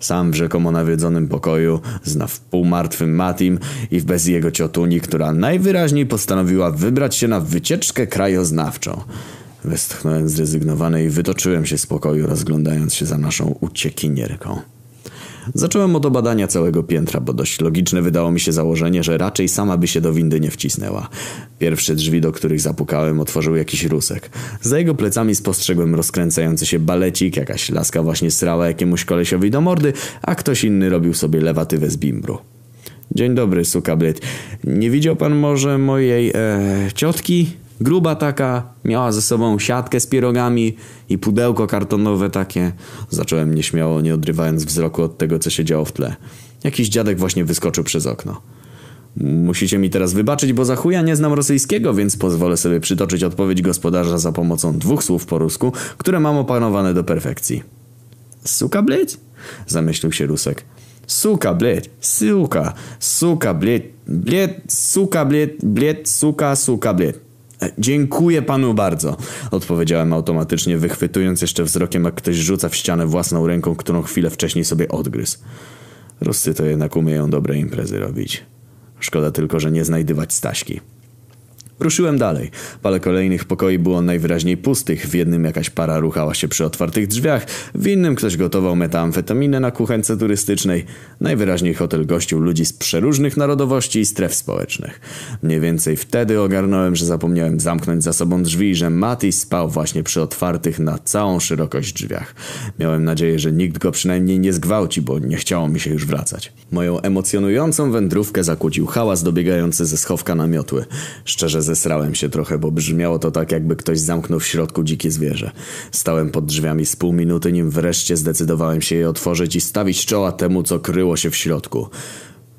Sam w rzekomo nawiedzonym pokoju, z na wpół martwym Matim i bez jego ciotuni, która najwyraźniej postanowiła wybrać się na wycieczkę krajoznawczą. Westchnąłem zrezygnowany i wytoczyłem się z pokoju, rozglądając się za naszą uciekinierką. Zacząłem od obadania całego piętra, bo dość logiczne wydało mi się założenie, że raczej sama by się do windy nie wcisnęła. Pierwsze drzwi, do których zapukałem, otworzył jakiś rusek. Za jego plecami spostrzegłem rozkręcający się balecik, jakaś laska właśnie srała jakiemuś kolesiowi do mordy, a ktoś inny robił sobie lewatywę z bimbru. Dzień dobry, suka bryt. Nie widział pan może mojej, e, ciotki? Gruba taka, miała ze sobą siatkę z pierogami i pudełko kartonowe takie. Zacząłem nieśmiało, nie odrywając wzroku od tego, co się działo w tle. Jakiś dziadek właśnie wyskoczył przez okno. Musicie mi teraz wybaczyć, bo za chuja nie znam rosyjskiego, więc pozwolę sobie przytoczyć odpowiedź gospodarza za pomocą dwóch słów po rusku, które mam opanowane do perfekcji. Suka bleć? Zamyślił się Rusek. Suka bleć, suka, suka bleć, bleć, suka bleć, bleć, suka, suka bleć. Dziękuję panu bardzo, odpowiedziałem automatycznie, wychwytując jeszcze wzrokiem, jak ktoś rzuca w ścianę własną ręką, którą chwilę wcześniej sobie odgryzł. Ruscy to jednak umieją dobre imprezy robić. Szkoda tylko, że nie znajdywać Staśki. Ruszyłem dalej. Parę kolejnych pokoi było najwyraźniej pustych. W jednym jakaś para ruchała się przy otwartych drzwiach, w innym ktoś gotował metamfetaminę na kuchence turystycznej. Najwyraźniej hotel gościł ludzi z przeróżnych narodowości i stref społecznych. Mniej więcej wtedy ogarnąłem, że zapomniałem zamknąć za sobą drzwi i że Mati spał właśnie przy otwartych na całą szerokość drzwiach. Miałem nadzieję, że nikt go przynajmniej nie zgwałci, bo nie chciało mi się już wracać. Moją emocjonującą wędrówkę zakłócił hałas dobiegający ze schowka na miotły. Szczerze zesrałem się trochę, bo brzmiało to tak, jakby ktoś zamknął w środku dzikie zwierzę. Stałem pod drzwiami z pół minuty, nim wreszcie zdecydowałem się je otworzyć i stawić czoła temu, co kryło się w środku.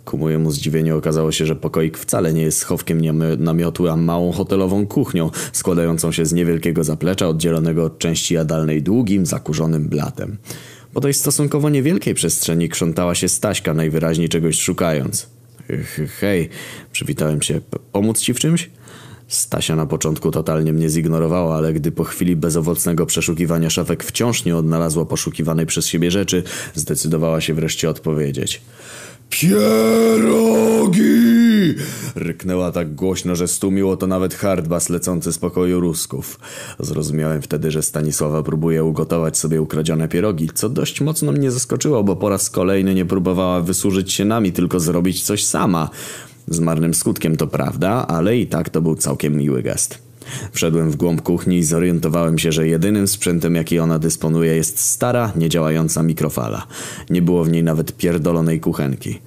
Ku mojemu zdziwieniu okazało się, że pokoik wcale nie jest schowkiem namiotu, a małą hotelową kuchnią, składającą się z niewielkiego zaplecza oddzielonego od części jadalnej długim, zakurzonym blatem. Po tej stosunkowo niewielkiej przestrzeni krzątała się Staśka, najwyraźniej czegoś szukając. Hej, przywitałem się. Pomóc ci w czymś? Stasia na początku totalnie mnie zignorowała, ale gdy po chwili bezowocnego przeszukiwania szafek wciąż nie odnalazła poszukiwanej przez siebie rzeczy, zdecydowała się wreszcie odpowiedzieć. Pierogi! Ryknęła tak głośno, że stumiło to nawet hardbas lecący z pokoju Rusków. Zrozumiałem wtedy, że Stanisława próbuje ugotować sobie ukradzione pierogi, co dość mocno mnie zaskoczyło, bo po raz kolejny nie próbowała wysłużyć się nami, tylko zrobić coś sama. Z marnym skutkiem to prawda, ale i tak to był całkiem miły gest. Wszedłem w głąb kuchni i zorientowałem się, że jedynym sprzętem, jaki ona dysponuje, jest stara, niedziałająca mikrofala. Nie było w niej nawet pierdolonej kuchenki.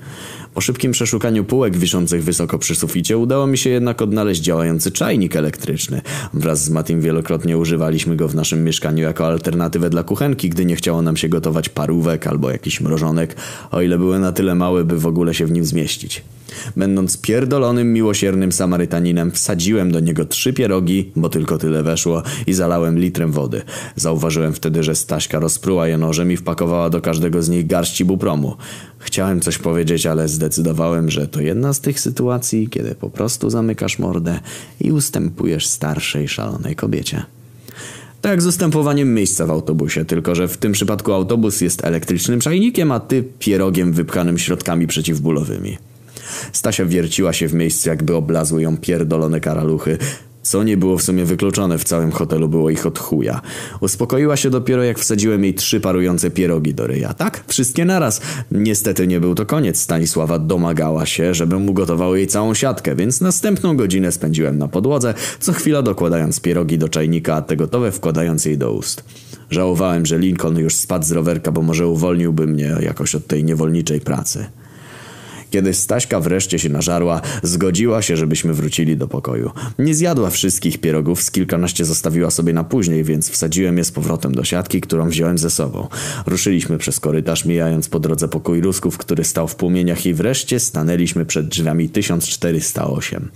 Po szybkim przeszukaniu półek wiszących wysoko przy suficie udało mi się jednak odnaleźć działający czajnik elektryczny. Wraz z Matim wielokrotnie używaliśmy go w naszym mieszkaniu jako alternatywę dla kuchenki, gdy nie chciało nam się gotować parówek albo jakiś mrożonek, o ile były na tyle małe, by w ogóle się w nim zmieścić. Będąc pierdolonym, miłosiernym Samarytaninem, wsadziłem do niego trzy pierogi, bo tylko tyle weszło, i zalałem litrem wody. Zauważyłem wtedy, że Staśka rozpruła je nożem i wpakowała do każdego z nich garści bupromu. Chciałem coś powiedzieć, ale zdecydowałem, że to jedna z tych sytuacji, kiedy po prostu zamykasz mordę i ustępujesz starszej, szalonej kobiecie. Tak jak z ustępowaniem miejsca w autobusie, tylko że w tym przypadku autobus jest elektrycznym czajnikiem, a ty pierogiem wypchanym środkami przeciwbólowymi. Stasia wierciła się w miejscu, jakby oblazły ją pierdolone karaluchy. Co nie było w sumie wykluczone, w całym hotelu było ich od chuja. Uspokoiła się dopiero jak wsadziłem jej trzy parujące pierogi do ryja. Tak, wszystkie naraz. Niestety nie był to koniec. Stanisława domagała się, żebym ugotował jej całą siatkę, więc następną godzinę spędziłem na podłodze, co chwila dokładając pierogi do czajnika, a te gotowe wkładając jej do ust. Żałowałem, że Lincoln już spadł z rowerka, bo może uwolniłby mnie jakoś od tej niewolniczej pracy. Kiedy Staśka wreszcie się nażarła, zgodziła się, żebyśmy wrócili do pokoju. Nie zjadła wszystkich pierogów, z kilkanaście zostawiła sobie na później, więc wsadziłem je z powrotem do siatki, którą wziąłem ze sobą. Ruszyliśmy przez korytarz, mijając po drodze pokój Rusków, który stał w płomieniach i wreszcie stanęliśmy przed drzwiami 1408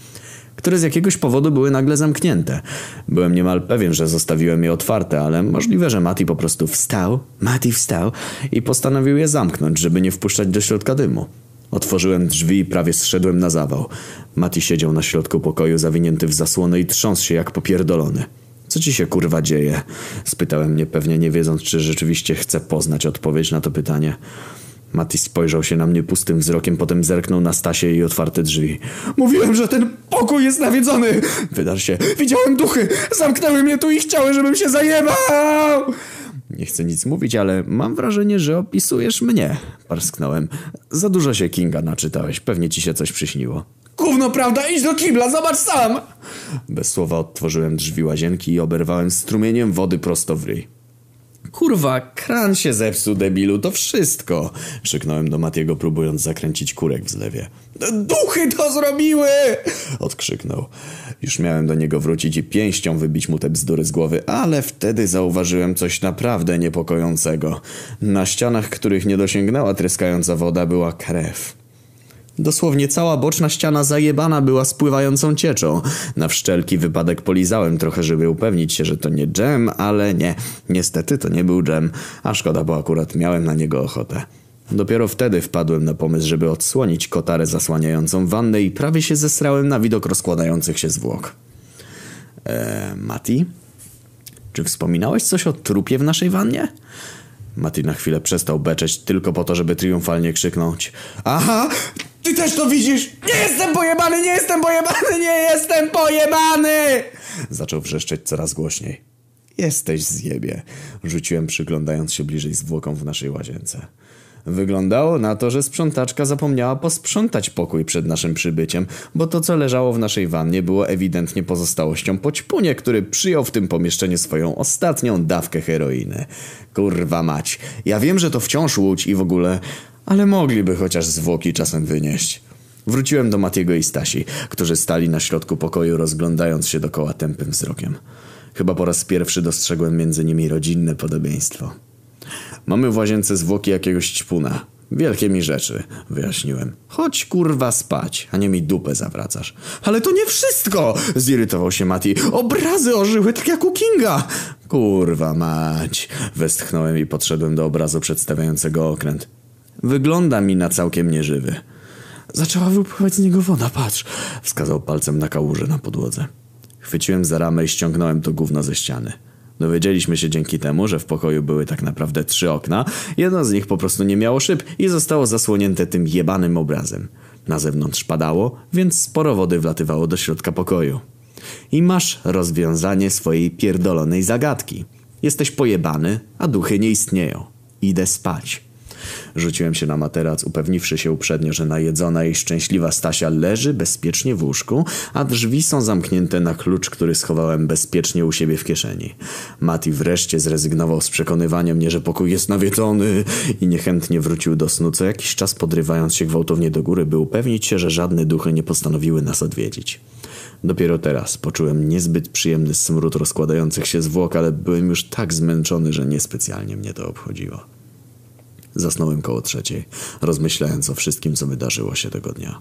które z jakiegoś powodu były nagle zamknięte. Byłem niemal pewien, że zostawiłem je otwarte, ale możliwe, że Mati po prostu wstał, Mati wstał i postanowił je zamknąć, żeby nie wpuszczać do środka dymu. Otworzyłem drzwi i prawie zszedłem na zawał. Mati siedział na środku pokoju zawinięty w zasłonę i trząsł się jak popierdolony. Co ci się kurwa dzieje? Spytałem niepewnie, nie wiedząc, czy rzeczywiście chcę poznać odpowiedź na to pytanie. Mati spojrzał się na mnie pustym wzrokiem, potem zerknął na Stasie i otwarte drzwi. Mówiłem, że ten pokój jest nawiedzony! Wydarł się. Widziałem duchy! Zamknęły mnie tu i chciały, żebym się zajebał! Nie chcę nic mówić, ale mam wrażenie, że opisujesz mnie. Parsknąłem. Za dużo się Kinga naczytałeś. Pewnie ci się coś przyśniło. Gówno prawda, idź do kibla, zobacz sam! Bez słowa otworzyłem drzwi łazienki i oberwałem strumieniem wody prosto w ryj. Kurwa, kran się zepsuł, debilu, to wszystko! Krzyknąłem do Matiego, próbując zakręcić kurek w zlewie. Duchy to zrobiły! Odkrzyknął. Już miałem do niego wrócić i pięścią wybić mu te bzdury z głowy, ale wtedy zauważyłem coś naprawdę niepokojącego. Na ścianach, których nie dosięgnęła tryskająca woda, była krew. Dosłownie cała boczna ściana zajebana była spływającą cieczą. Na wszczelki wypadek polizałem trochę, żeby upewnić się, że to nie dżem, ale nie. Niestety to nie był dżem, a szkoda, bo akurat miałem na niego ochotę. Dopiero wtedy wpadłem na pomysł, żeby odsłonić kotarę zasłaniającą wannę i prawie się zesrałem na widok rozkładających się zwłok. Eee, Mati? Czy wspominałeś coś o trupie w naszej wannie? Mati na chwilę przestał beczeć tylko po to, żeby triumfalnie krzyknąć. Aha! Ty też to widzisz? Nie jestem pojebany, nie jestem pojebany, nie jestem pojebany! Zaczął wrzeszczeć coraz głośniej. Jesteś zjebie, rzuciłem przyglądając się bliżej zwłokom w naszej łazience. Wyglądało na to, że sprzątaczka zapomniała posprzątać pokój przed naszym przybyciem, bo to, co leżało w naszej wannie, było ewidentnie pozostałością poćpunie, który przyjął w tym pomieszczeniu swoją ostatnią dawkę heroiny. Kurwa mać, ja wiem, że to wciąż łódź i w ogóle, ale mogliby chociaż zwłoki czasem wynieść. Wróciłem do Matiego i Stasi, którzy stali na środku pokoju, rozglądając się dokoła tępym wzrokiem. Chyba po raz pierwszy dostrzegłem między nimi rodzinne podobieństwo. Mamy w łazience zwłoki jakiegoś ćpuna. Wielkie mi rzeczy, wyjaśniłem. Chodź kurwa spać, a nie mi dupę zawracasz. Ale to nie wszystko! Zirytował się Mati. Obrazy ożyły tak jak u Kinga! Kurwa mać! Westchnąłem i podszedłem do obrazu przedstawiającego okręt. Wygląda mi na całkiem nieżywy. Zaczęła wypływać z niego woda, patrz! Wskazał palcem na kałużę na podłodze. Chwyciłem za ramę i ściągnąłem to gówno ze ściany. Dowiedzieliśmy się dzięki temu, że w pokoju były tak naprawdę trzy okna, jedno z nich po prostu nie miało szyb i zostało zasłonięte tym jebanym obrazem. Na zewnątrz padało, więc sporo wody wlatywało do środka pokoju. I masz rozwiązanie swojej pierdolonej zagadki. Jesteś pojebany, a duchy nie istnieją. Idę spać. Rzuciłem się na materac, upewniwszy się uprzednio, że najedzona i szczęśliwa Stasia leży bezpiecznie w łóżku, a drzwi są zamknięte na klucz, który schowałem bezpiecznie u siebie w kieszeni. Mati wreszcie zrezygnował z przekonywania mnie, że pokój jest nawiedzony i niechętnie wrócił do snu, co jakiś czas podrywając się gwałtownie do góry, by upewnić się, że żadne duchy nie postanowiły nas odwiedzić. Dopiero teraz poczułem niezbyt przyjemny smród rozkładających się zwłok, ale byłem już tak zmęczony, że niespecjalnie mnie to obchodziło. Zasnąłem koło trzeciej, rozmyślając o wszystkim, co wydarzyło się tego dnia.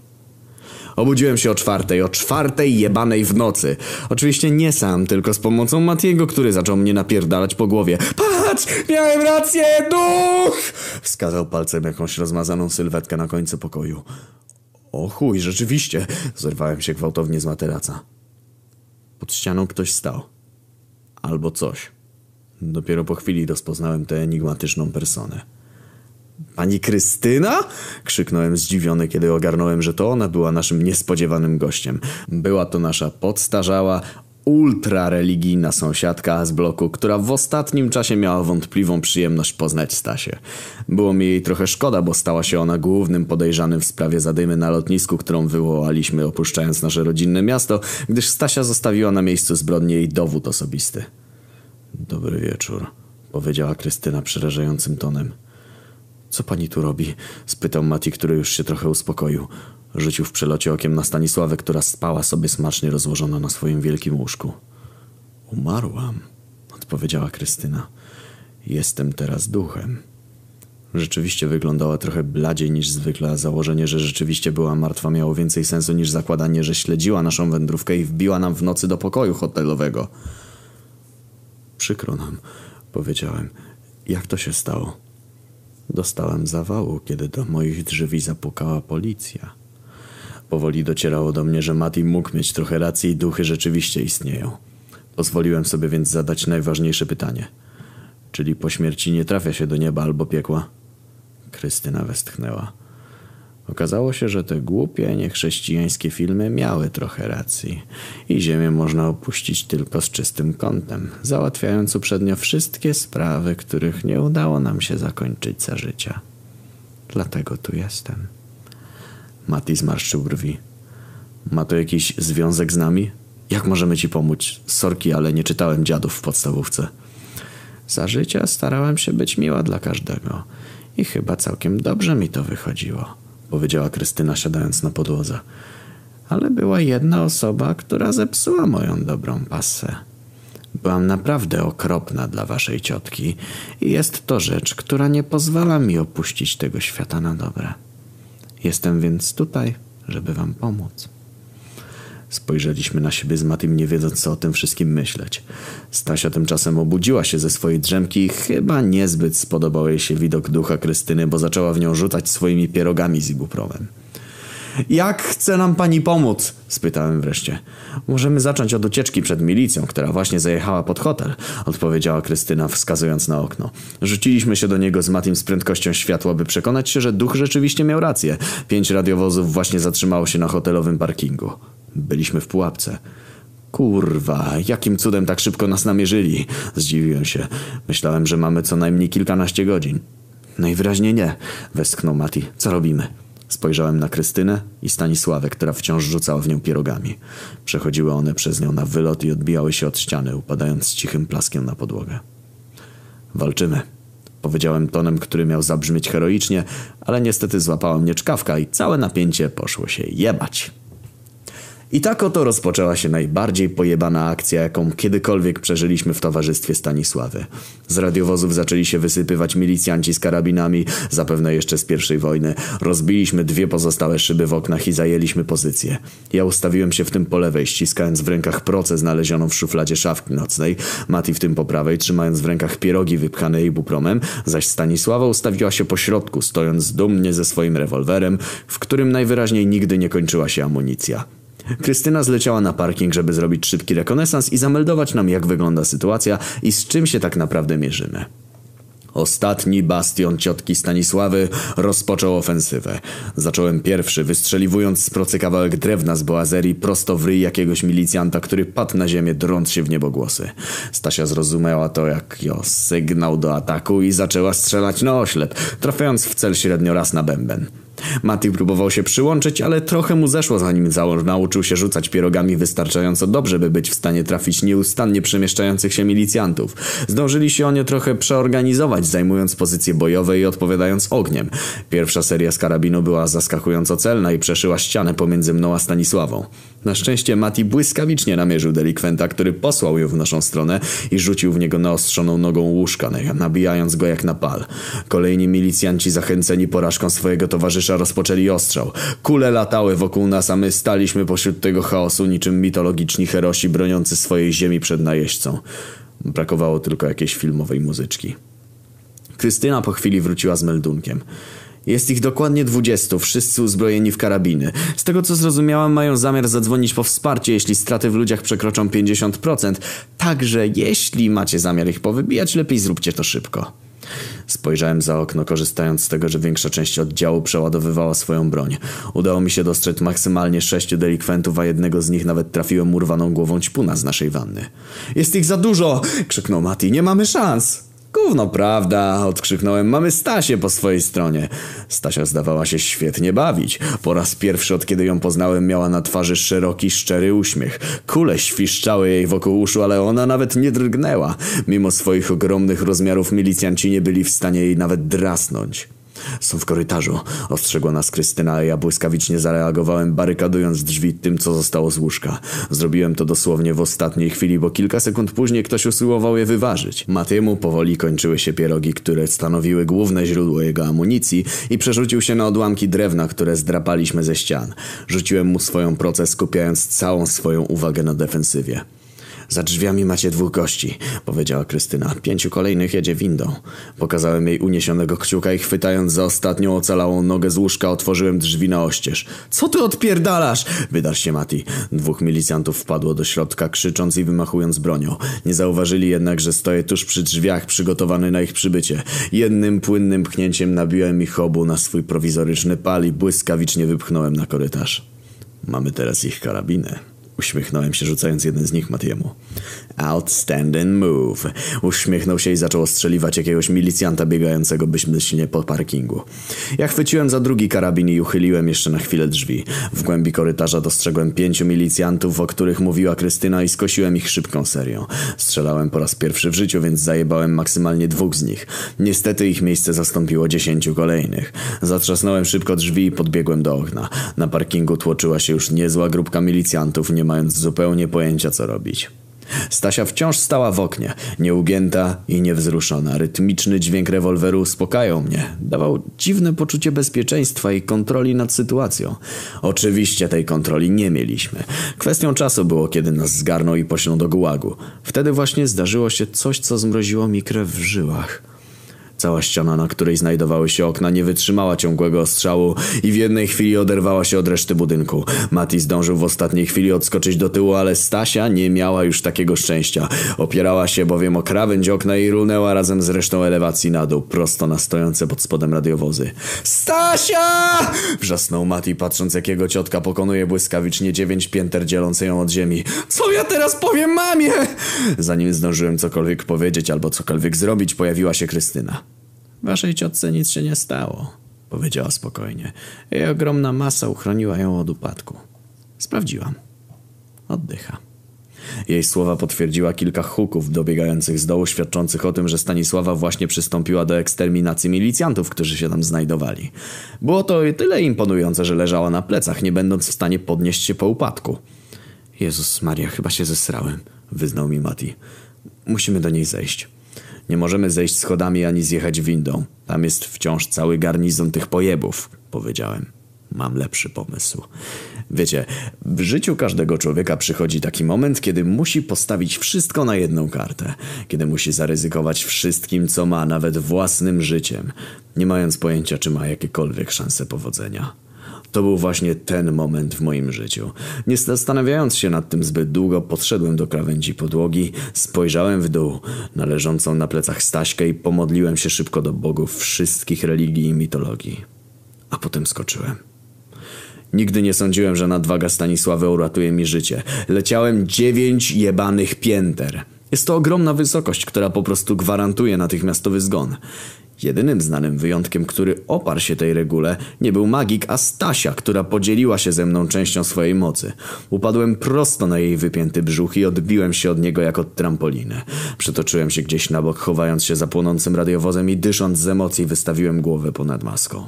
Obudziłem się o czwartej, o czwartej jebanej w nocy. Oczywiście nie sam, tylko z pomocą Matiego, który zaczął mnie napierdalać po głowie. Patrz! Miałem rację! Duch! Wskazał palcem jakąś rozmazaną sylwetkę na końcu pokoju. O chuj, rzeczywiście! Zerwałem się gwałtownie z materaca. Pod ścianą ktoś stał. Albo coś. Dopiero po chwili rozpoznałem tę enigmatyczną personę. Pani Krystyna? Krzyknąłem zdziwiony, kiedy ogarnąłem, że to ona była naszym niespodziewanym gościem. Była to nasza podstarzała, ultra religijna sąsiadka z bloku, która w ostatnim czasie miała wątpliwą przyjemność poznać Stasię. Było mi jej trochę szkoda, bo stała się ona głównym podejrzanym w sprawie zadymy na lotnisku, którą wywołaliśmy opuszczając nasze rodzinne miasto, gdyż Stasia zostawiła na miejscu zbrodni jej dowód osobisty. Dobry wieczór, powiedziała Krystyna przerażającym tonem. Co pani tu robi? spytał Mati, który już się trochę uspokoił. Rzucił w przelocie okiem na Stanisławę, która spała sobie smacznie rozłożona na swoim wielkim łóżku. Umarłam, odpowiedziała Krystyna. Jestem teraz duchem. Rzeczywiście wyglądała trochę bladziej niż zwykle, a założenie, że rzeczywiście była martwa miało więcej sensu niż zakładanie, że śledziła naszą wędrówkę i wbiła nam w nocy do pokoju hotelowego. Przykro nam, powiedziałem. Jak to się stało? Dostałem zawału, kiedy do moich drzwi zapukała policja. Powoli docierało do mnie, że Mati mógł mieć trochę racji i duchy rzeczywiście istnieją. Pozwoliłem sobie więc zadać najważniejsze pytanie. Czyli po śmierci nie trafia się do nieba albo piekła? Krystyna westchnęła. Okazało się, że te głupie, niechrześcijańskie filmy miały trochę racji i ziemię można opuścić tylko z czystym kątem, załatwiając uprzednio wszystkie sprawy, których nie udało nam się zakończyć za życia. Dlatego tu jestem. Mati zmarszczył brwi. Ma to jakiś związek z nami? Jak możemy ci pomóc? Sorki, ale nie czytałem dziadów w podstawówce. Za życia starałem się być miła dla każdego i chyba całkiem dobrze mi to wychodziło powiedziała Krystyna siadając na podłodze. Ale była jedna osoba, która zepsuła moją dobrą pasę. Byłam naprawdę okropna dla waszej ciotki i jest to rzecz, która nie pozwala mi opuścić tego świata na dobre. Jestem więc tutaj, żeby wam pomóc. Spojrzeliśmy na siebie z Matym, nie wiedząc co o tym wszystkim myśleć. Stasia tymczasem obudziła się ze swojej drzemki i chyba niezbyt spodobał jej się widok ducha Krystyny, bo zaczęła w nią rzucać swoimi pierogami z ibupromem. Jak chce nam pani pomóc? spytałem wreszcie. Możemy zacząć od ucieczki przed milicją, która właśnie zajechała pod hotel, odpowiedziała Krystyna, wskazując na okno. Rzuciliśmy się do niego z Matim z prędkością światła, by przekonać się, że duch rzeczywiście miał rację. Pięć radiowozów właśnie zatrzymało się na hotelowym parkingu. Byliśmy w pułapce. Kurwa, jakim cudem tak szybko nas namierzyli? Zdziwiłem się. Myślałem, że mamy co najmniej kilkanaście godzin. Najwyraźniej nie, westchnął Mati. Co robimy? Spojrzałem na Krystynę i Stanisławę, która wciąż rzucała w nią pierogami. Przechodziły one przez nią na wylot i odbijały się od ściany, upadając cichym plaskiem na podłogę. Walczymy. Powiedziałem tonem, który miał zabrzmieć heroicznie, ale niestety złapała mnie czkawka i całe napięcie poszło się jebać. I tak oto rozpoczęła się najbardziej pojebana akcja, jaką kiedykolwiek przeżyliśmy w towarzystwie Stanisławy. Z radiowozów zaczęli się wysypywać milicjanci z karabinami, zapewne jeszcze z pierwszej wojny. Rozbiliśmy dwie pozostałe szyby w oknach i zajęliśmy pozycję. Ja ustawiłem się w tym po lewej, ściskając w rękach proce znalezioną w szufladzie szafki nocnej, Mati w tym po prawej, trzymając w rękach pierogi wypchane jej bupromem, zaś Stanisława ustawiła się po środku, stojąc dumnie ze swoim rewolwerem, w którym najwyraźniej nigdy nie kończyła się amunicja. Krystyna zleciała na parking, żeby zrobić szybki rekonesans i zameldować nam, jak wygląda sytuacja i z czym się tak naprawdę mierzymy. Ostatni bastion ciotki Stanisławy rozpoczął ofensywę. Zacząłem pierwszy, wystrzeliwując z procy kawałek drewna z boazerii prosto w ryj jakiegoś milicjanta, który padł na ziemię, drąc się w niebogłosy. Stasia zrozumiała to jak jo, sygnał do ataku i zaczęła strzelać na oślep, trafiając w cel średnio raz na bęben. Mati próbował się przyłączyć, ale trochę mu zeszło zanim nauczył się rzucać pierogami wystarczająco dobrze, by być w stanie trafić nieustannie przemieszczających się milicjantów. Zdążyli się oni trochę przeorganizować, zajmując pozycje bojowe i odpowiadając ogniem. Pierwsza seria z karabinu była zaskakująco celna i przeszyła ścianę pomiędzy mną a Stanisławą. Na szczęście Mati błyskawicznie namierzył delikwenta, który posłał ją w naszą stronę i rzucił w niego naostrzoną nogą łóżka, nabijając go jak na pal. Kolejni milicjanci zachęceni porażką swojego towarzysza rozpoczęli ostrzał. Kule latały wokół nas, a my staliśmy pośród tego chaosu niczym mitologiczni herosi broniący swojej ziemi przed najeźdźcą. Brakowało tylko jakiejś filmowej muzyczki. Krystyna po chwili wróciła z meldunkiem. Jest ich dokładnie dwudziestu, wszyscy uzbrojeni w karabiny. Z tego co zrozumiałam, mają zamiar zadzwonić po wsparcie, jeśli straty w ludziach przekroczą 50%. Także jeśli macie zamiar ich powybijać, lepiej zróbcie to szybko. Spojrzałem za okno, korzystając z tego, że większa część oddziału przeładowywała swoją broń. Udało mi się dostrzec maksymalnie sześciu delikwentów, a jednego z nich nawet trafiłem urwaną głową ćpuna z naszej wanny. Jest ich za dużo! krzyknął Mati. Nie mamy szans! Gówno prawda, odkrzyknąłem. Mamy Stasię po swojej stronie. Stasia zdawała się świetnie bawić. Po raz pierwszy od kiedy ją poznałem miała na twarzy szeroki, szczery uśmiech. Kule świszczały jej wokół uszu, ale ona nawet nie drgnęła. Mimo swoich ogromnych rozmiarów milicjanci nie byli w stanie jej nawet drasnąć. Są w korytarzu, ostrzegła nas Krystyna, a ja błyskawicznie zareagowałem, barykadując drzwi tym, co zostało z łóżka. Zrobiłem to dosłownie w ostatniej chwili, bo kilka sekund później ktoś usiłował je wyważyć. Matiemu powoli kończyły się pierogi, które stanowiły główne źródło jego amunicji i przerzucił się na odłamki drewna, które zdrapaliśmy ze ścian. Rzuciłem mu swoją procę, skupiając całą swoją uwagę na defensywie. Za drzwiami macie dwóch gości, powiedziała Krystyna. Pięciu kolejnych jedzie windą. Pokazałem jej uniesionego kciuka i chwytając za ostatnią ocalałą nogę z łóżka otworzyłem drzwi na oścież. Co ty odpierdalasz? Wydarł się Mati. Dwóch milicjantów wpadło do środka, krzycząc i wymachując bronią. Nie zauważyli jednak, że stoję tuż przy drzwiach, przygotowany na ich przybycie. Jednym płynnym pchnięciem nabiłem ich obu na swój prowizoryczny pal i błyskawicznie wypchnąłem na korytarz. Mamy teraz ich karabiny. Uśmiechnąłem się, rzucając jeden z nich Matiemu. Outstanding move. Uśmiechnął się i zaczął ostrzeliwać jakiegoś milicjanta biegającego bezmyślnie po parkingu. Ja chwyciłem za drugi karabin i uchyliłem jeszcze na chwilę drzwi. W głębi korytarza dostrzegłem pięciu milicjantów, o których mówiła Krystyna i skosiłem ich szybką serią. Strzelałem po raz pierwszy w życiu, więc zajebałem maksymalnie dwóch z nich. Niestety ich miejsce zastąpiło dziesięciu kolejnych. Zatrzasnąłem szybko drzwi i podbiegłem do okna. Na parkingu tłoczyła się już niezła grupka milicjantów, nie mając zupełnie pojęcia co robić. Stasia wciąż stała w oknie, nieugięta i niewzruszona. Rytmiczny dźwięk rewolweru uspokajał mnie. Dawał dziwne poczucie bezpieczeństwa i kontroli nad sytuacją. Oczywiście tej kontroli nie mieliśmy. Kwestią czasu było, kiedy nas zgarnął i poślą do gułagu. Wtedy właśnie zdarzyło się coś, co zmroziło mi krew w żyłach. Cała ściana, na której znajdowały się okna, nie wytrzymała ciągłego ostrzału i w jednej chwili oderwała się od reszty budynku. Mati zdążył w ostatniej chwili odskoczyć do tyłu, ale Stasia nie miała już takiego szczęścia. Opierała się bowiem o krawędź okna i runęła razem z resztą elewacji na dół, prosto na stojące pod spodem radiowozy. Stasia! Wrzasnął Mati, patrząc jak jego ciotka pokonuje błyskawicznie dziewięć pięter dzielące ją od ziemi. Co ja teraz powiem mamie? Zanim zdążyłem cokolwiek powiedzieć albo cokolwiek zrobić, pojawiła się Krystyna. Waszej ciotce nic się nie stało, powiedziała spokojnie. Jej ogromna masa uchroniła ją od upadku. Sprawdziłam. Oddycha. Jej słowa potwierdziła kilka huków dobiegających z dołu, świadczących o tym, że Stanisława właśnie przystąpiła do eksterminacji milicjantów, którzy się tam znajdowali. Było to tyle imponujące, że leżała na plecach, nie będąc w stanie podnieść się po upadku. Jezus Maria, chyba się zesrałem, wyznał mi Mati. Musimy do niej zejść. Nie możemy zejść schodami ani zjechać windą. Tam jest wciąż cały garnizon tych pojebów, powiedziałem. Mam lepszy pomysł. Wiecie, w życiu każdego człowieka przychodzi taki moment, kiedy musi postawić wszystko na jedną kartę. Kiedy musi zaryzykować wszystkim, co ma, nawet własnym życiem, nie mając pojęcia, czy ma jakiekolwiek szanse powodzenia. To był właśnie ten moment w moim życiu. Nie zastanawiając się nad tym zbyt długo, podszedłem do krawędzi podłogi, spojrzałem w dół, na leżącą na plecach Staśkę i pomodliłem się szybko do bogów wszystkich religii i mitologii. A potem skoczyłem. Nigdy nie sądziłem, że nadwaga Stanisławy uratuje mi życie. Leciałem dziewięć jebanych pięter. Jest to ogromna wysokość, która po prostu gwarantuje natychmiastowy zgon. Jedynym znanym wyjątkiem, który oparł się tej regule, nie był magik, a Stasia, która podzieliła się ze mną częścią swojej mocy. Upadłem prosto na jej wypięty brzuch i odbiłem się od niego jak od trampoliny. Przetoczyłem się gdzieś na bok, chowając się za płonącym radiowozem i dysząc z emocji wystawiłem głowę ponad maską.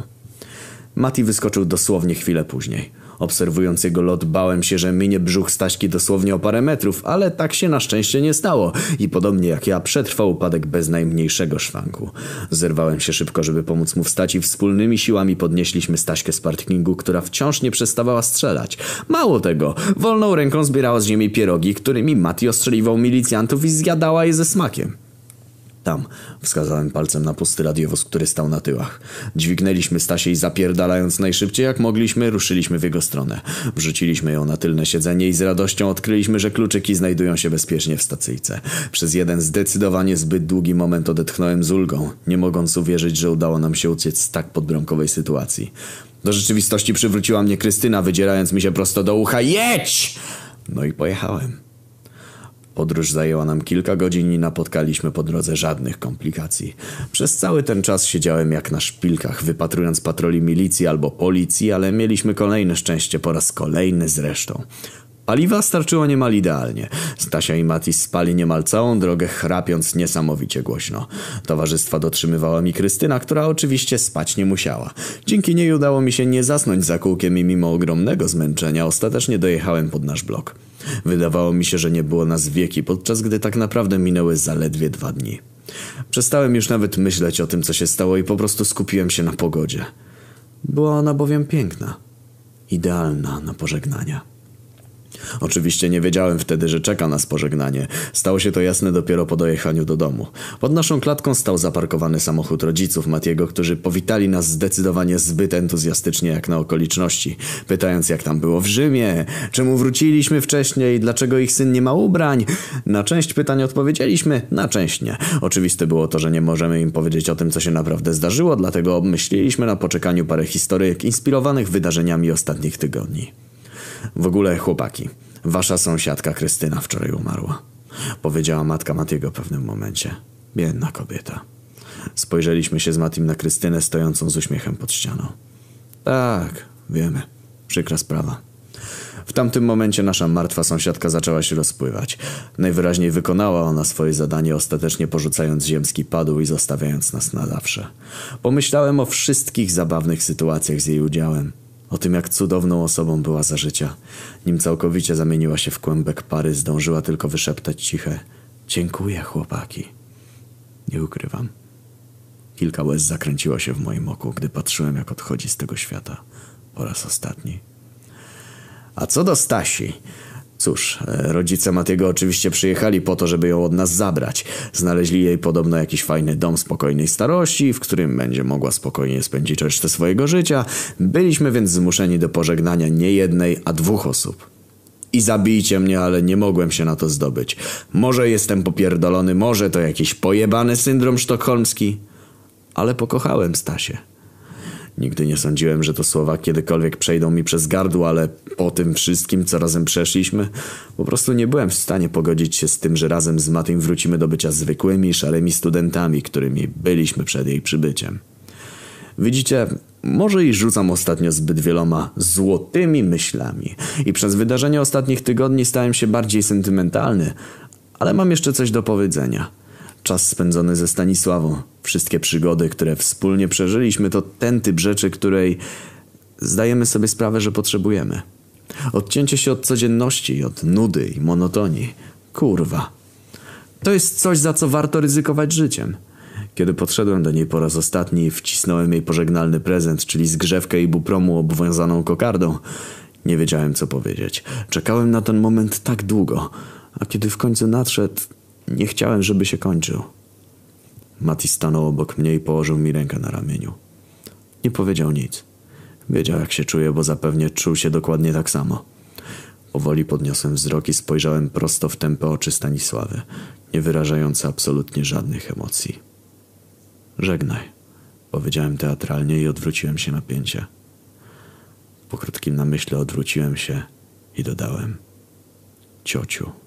Mati wyskoczył dosłownie chwilę później. Obserwując jego lot bałem się, że minie brzuch Staśki dosłownie o parę metrów, ale tak się na szczęście nie stało i podobnie jak ja przetrwał upadek bez najmniejszego szwanku. Zerwałem się szybko, żeby pomóc mu wstać i wspólnymi siłami podnieśliśmy Staśkę z parkingu, która wciąż nie przestawała strzelać. Mało tego, wolną ręką zbierała z ziemi pierogi, którymi Mati ostrzeliwał milicjantów i zjadała je ze smakiem. Tam, wskazałem palcem na pusty radiowóz, który stał na tyłach. Dźwignęliśmy Stasię i zapierdalając najszybciej jak mogliśmy, ruszyliśmy w jego stronę. Wrzuciliśmy ją na tylne siedzenie i z radością odkryliśmy, że kluczyki znajdują się bezpiecznie w stacyjce. Przez jeden zdecydowanie zbyt długi moment odetchnąłem z ulgą, nie mogąc uwierzyć, że udało nam się uciec z tak podbramkowej sytuacji. Do rzeczywistości przywróciła mnie Krystyna, wydzierając mi się prosto do ucha. Jedź! No i pojechałem. Podróż zajęła nam kilka godzin i napotkaliśmy po drodze żadnych komplikacji. Przez cały ten czas siedziałem jak na szpilkach, wypatrując patroli milicji albo policji, ale mieliśmy kolejne szczęście po raz kolejny zresztą. Paliwa starczyło niemal idealnie. Stasia i Matis spali niemal całą drogę, chrapiąc niesamowicie głośno. Towarzystwa dotrzymywała mi Krystyna, która oczywiście spać nie musiała. Dzięki niej udało mi się nie zasnąć za kółkiem i mimo ogromnego zmęczenia ostatecznie dojechałem pod nasz blok. Wydawało mi się, że nie było nas wieki, podczas gdy tak naprawdę minęły zaledwie dwa dni. Przestałem już nawet myśleć o tym, co się stało i po prostu skupiłem się na pogodzie. Była ona bowiem piękna. Idealna na pożegnania. Oczywiście nie wiedziałem wtedy, że czeka nas pożegnanie. Stało się to jasne dopiero po dojechaniu do domu. Pod naszą klatką stał zaparkowany samochód rodziców Matiego, którzy powitali nas zdecydowanie zbyt entuzjastycznie jak na okoliczności. Pytając jak tam było w Rzymie, czemu wróciliśmy wcześniej, dlaczego ich syn nie ma ubrań. Na część pytań odpowiedzieliśmy, na część nie. Oczywiste było to, że nie możemy im powiedzieć o tym, co się naprawdę zdarzyło, dlatego obmyśliliśmy na poczekaniu parę historyjek inspirowanych wydarzeniami ostatnich tygodni. W ogóle, chłopaki, wasza sąsiadka Krystyna wczoraj umarła. Powiedziała matka Matiego w pewnym momencie. Biedna kobieta. Spojrzeliśmy się z Matim na Krystynę stojącą z uśmiechem pod ścianą. Tak, wiemy. Przykra sprawa. W tamtym momencie nasza martwa sąsiadka zaczęła się rozpływać. Najwyraźniej wykonała ona swoje zadanie, ostatecznie porzucając ziemski padł i zostawiając nas na zawsze. Pomyślałem o wszystkich zabawnych sytuacjach z jej udziałem. O tym, jak cudowną osobą była za życia. Nim całkowicie zamieniła się w kłębek pary, zdążyła tylko wyszeptać ciche Dziękuję, chłopaki. Nie ukrywam. Kilka łez zakręciło się w moim oku, gdy patrzyłem, jak odchodzi z tego świata. Po raz ostatni. A co do Stasi? Cóż, e, rodzice Matiego oczywiście przyjechali po to, żeby ją od nas zabrać. Znaleźli jej podobno jakiś fajny dom spokojnej starości, w którym będzie mogła spokojnie spędzić resztę swojego życia. Byliśmy więc zmuszeni do pożegnania nie jednej, a dwóch osób. I zabijcie mnie, ale nie mogłem się na to zdobyć. Może jestem popierdolony, może to jakiś pojebany syndrom sztokholmski, ale pokochałem Stasię. Nigdy nie sądziłem, że to słowa kiedykolwiek przejdą mi przez gardło, ale po tym wszystkim, co razem przeszliśmy, po prostu nie byłem w stanie pogodzić się z tym, że razem z Matym wrócimy do bycia zwykłymi, szarymi studentami, którymi byliśmy przed jej przybyciem. Widzicie, może i rzucam ostatnio zbyt wieloma złotymi myślami i przez wydarzenia ostatnich tygodni stałem się bardziej sentymentalny, ale mam jeszcze coś do powiedzenia. Czas spędzony ze Stanisławą, wszystkie przygody, które wspólnie przeżyliśmy, to ten typ rzeczy, której zdajemy sobie sprawę, że potrzebujemy. Odcięcie się od codzienności, od nudy i monotonii. Kurwa. To jest coś, za co warto ryzykować życiem. Kiedy podszedłem do niej po raz ostatni, wcisnąłem jej pożegnalny prezent, czyli zgrzewkę i bupromu obwiązaną kokardą. Nie wiedziałem, co powiedzieć. Czekałem na ten moment tak długo, a kiedy w końcu nadszedł, nie chciałem, żeby się kończył. Mati stanął obok mnie i położył mi rękę na ramieniu. Nie powiedział nic. Wiedział jak się czuje, bo zapewnie czuł się dokładnie tak samo. Powoli podniosłem wzrok i spojrzałem prosto w tępe oczy Stanisławy, nie wyrażające absolutnie żadnych emocji. Żegnaj, powiedziałem teatralnie i odwróciłem się na pięcie. Po krótkim namyśle odwróciłem się i dodałem: Ciociu.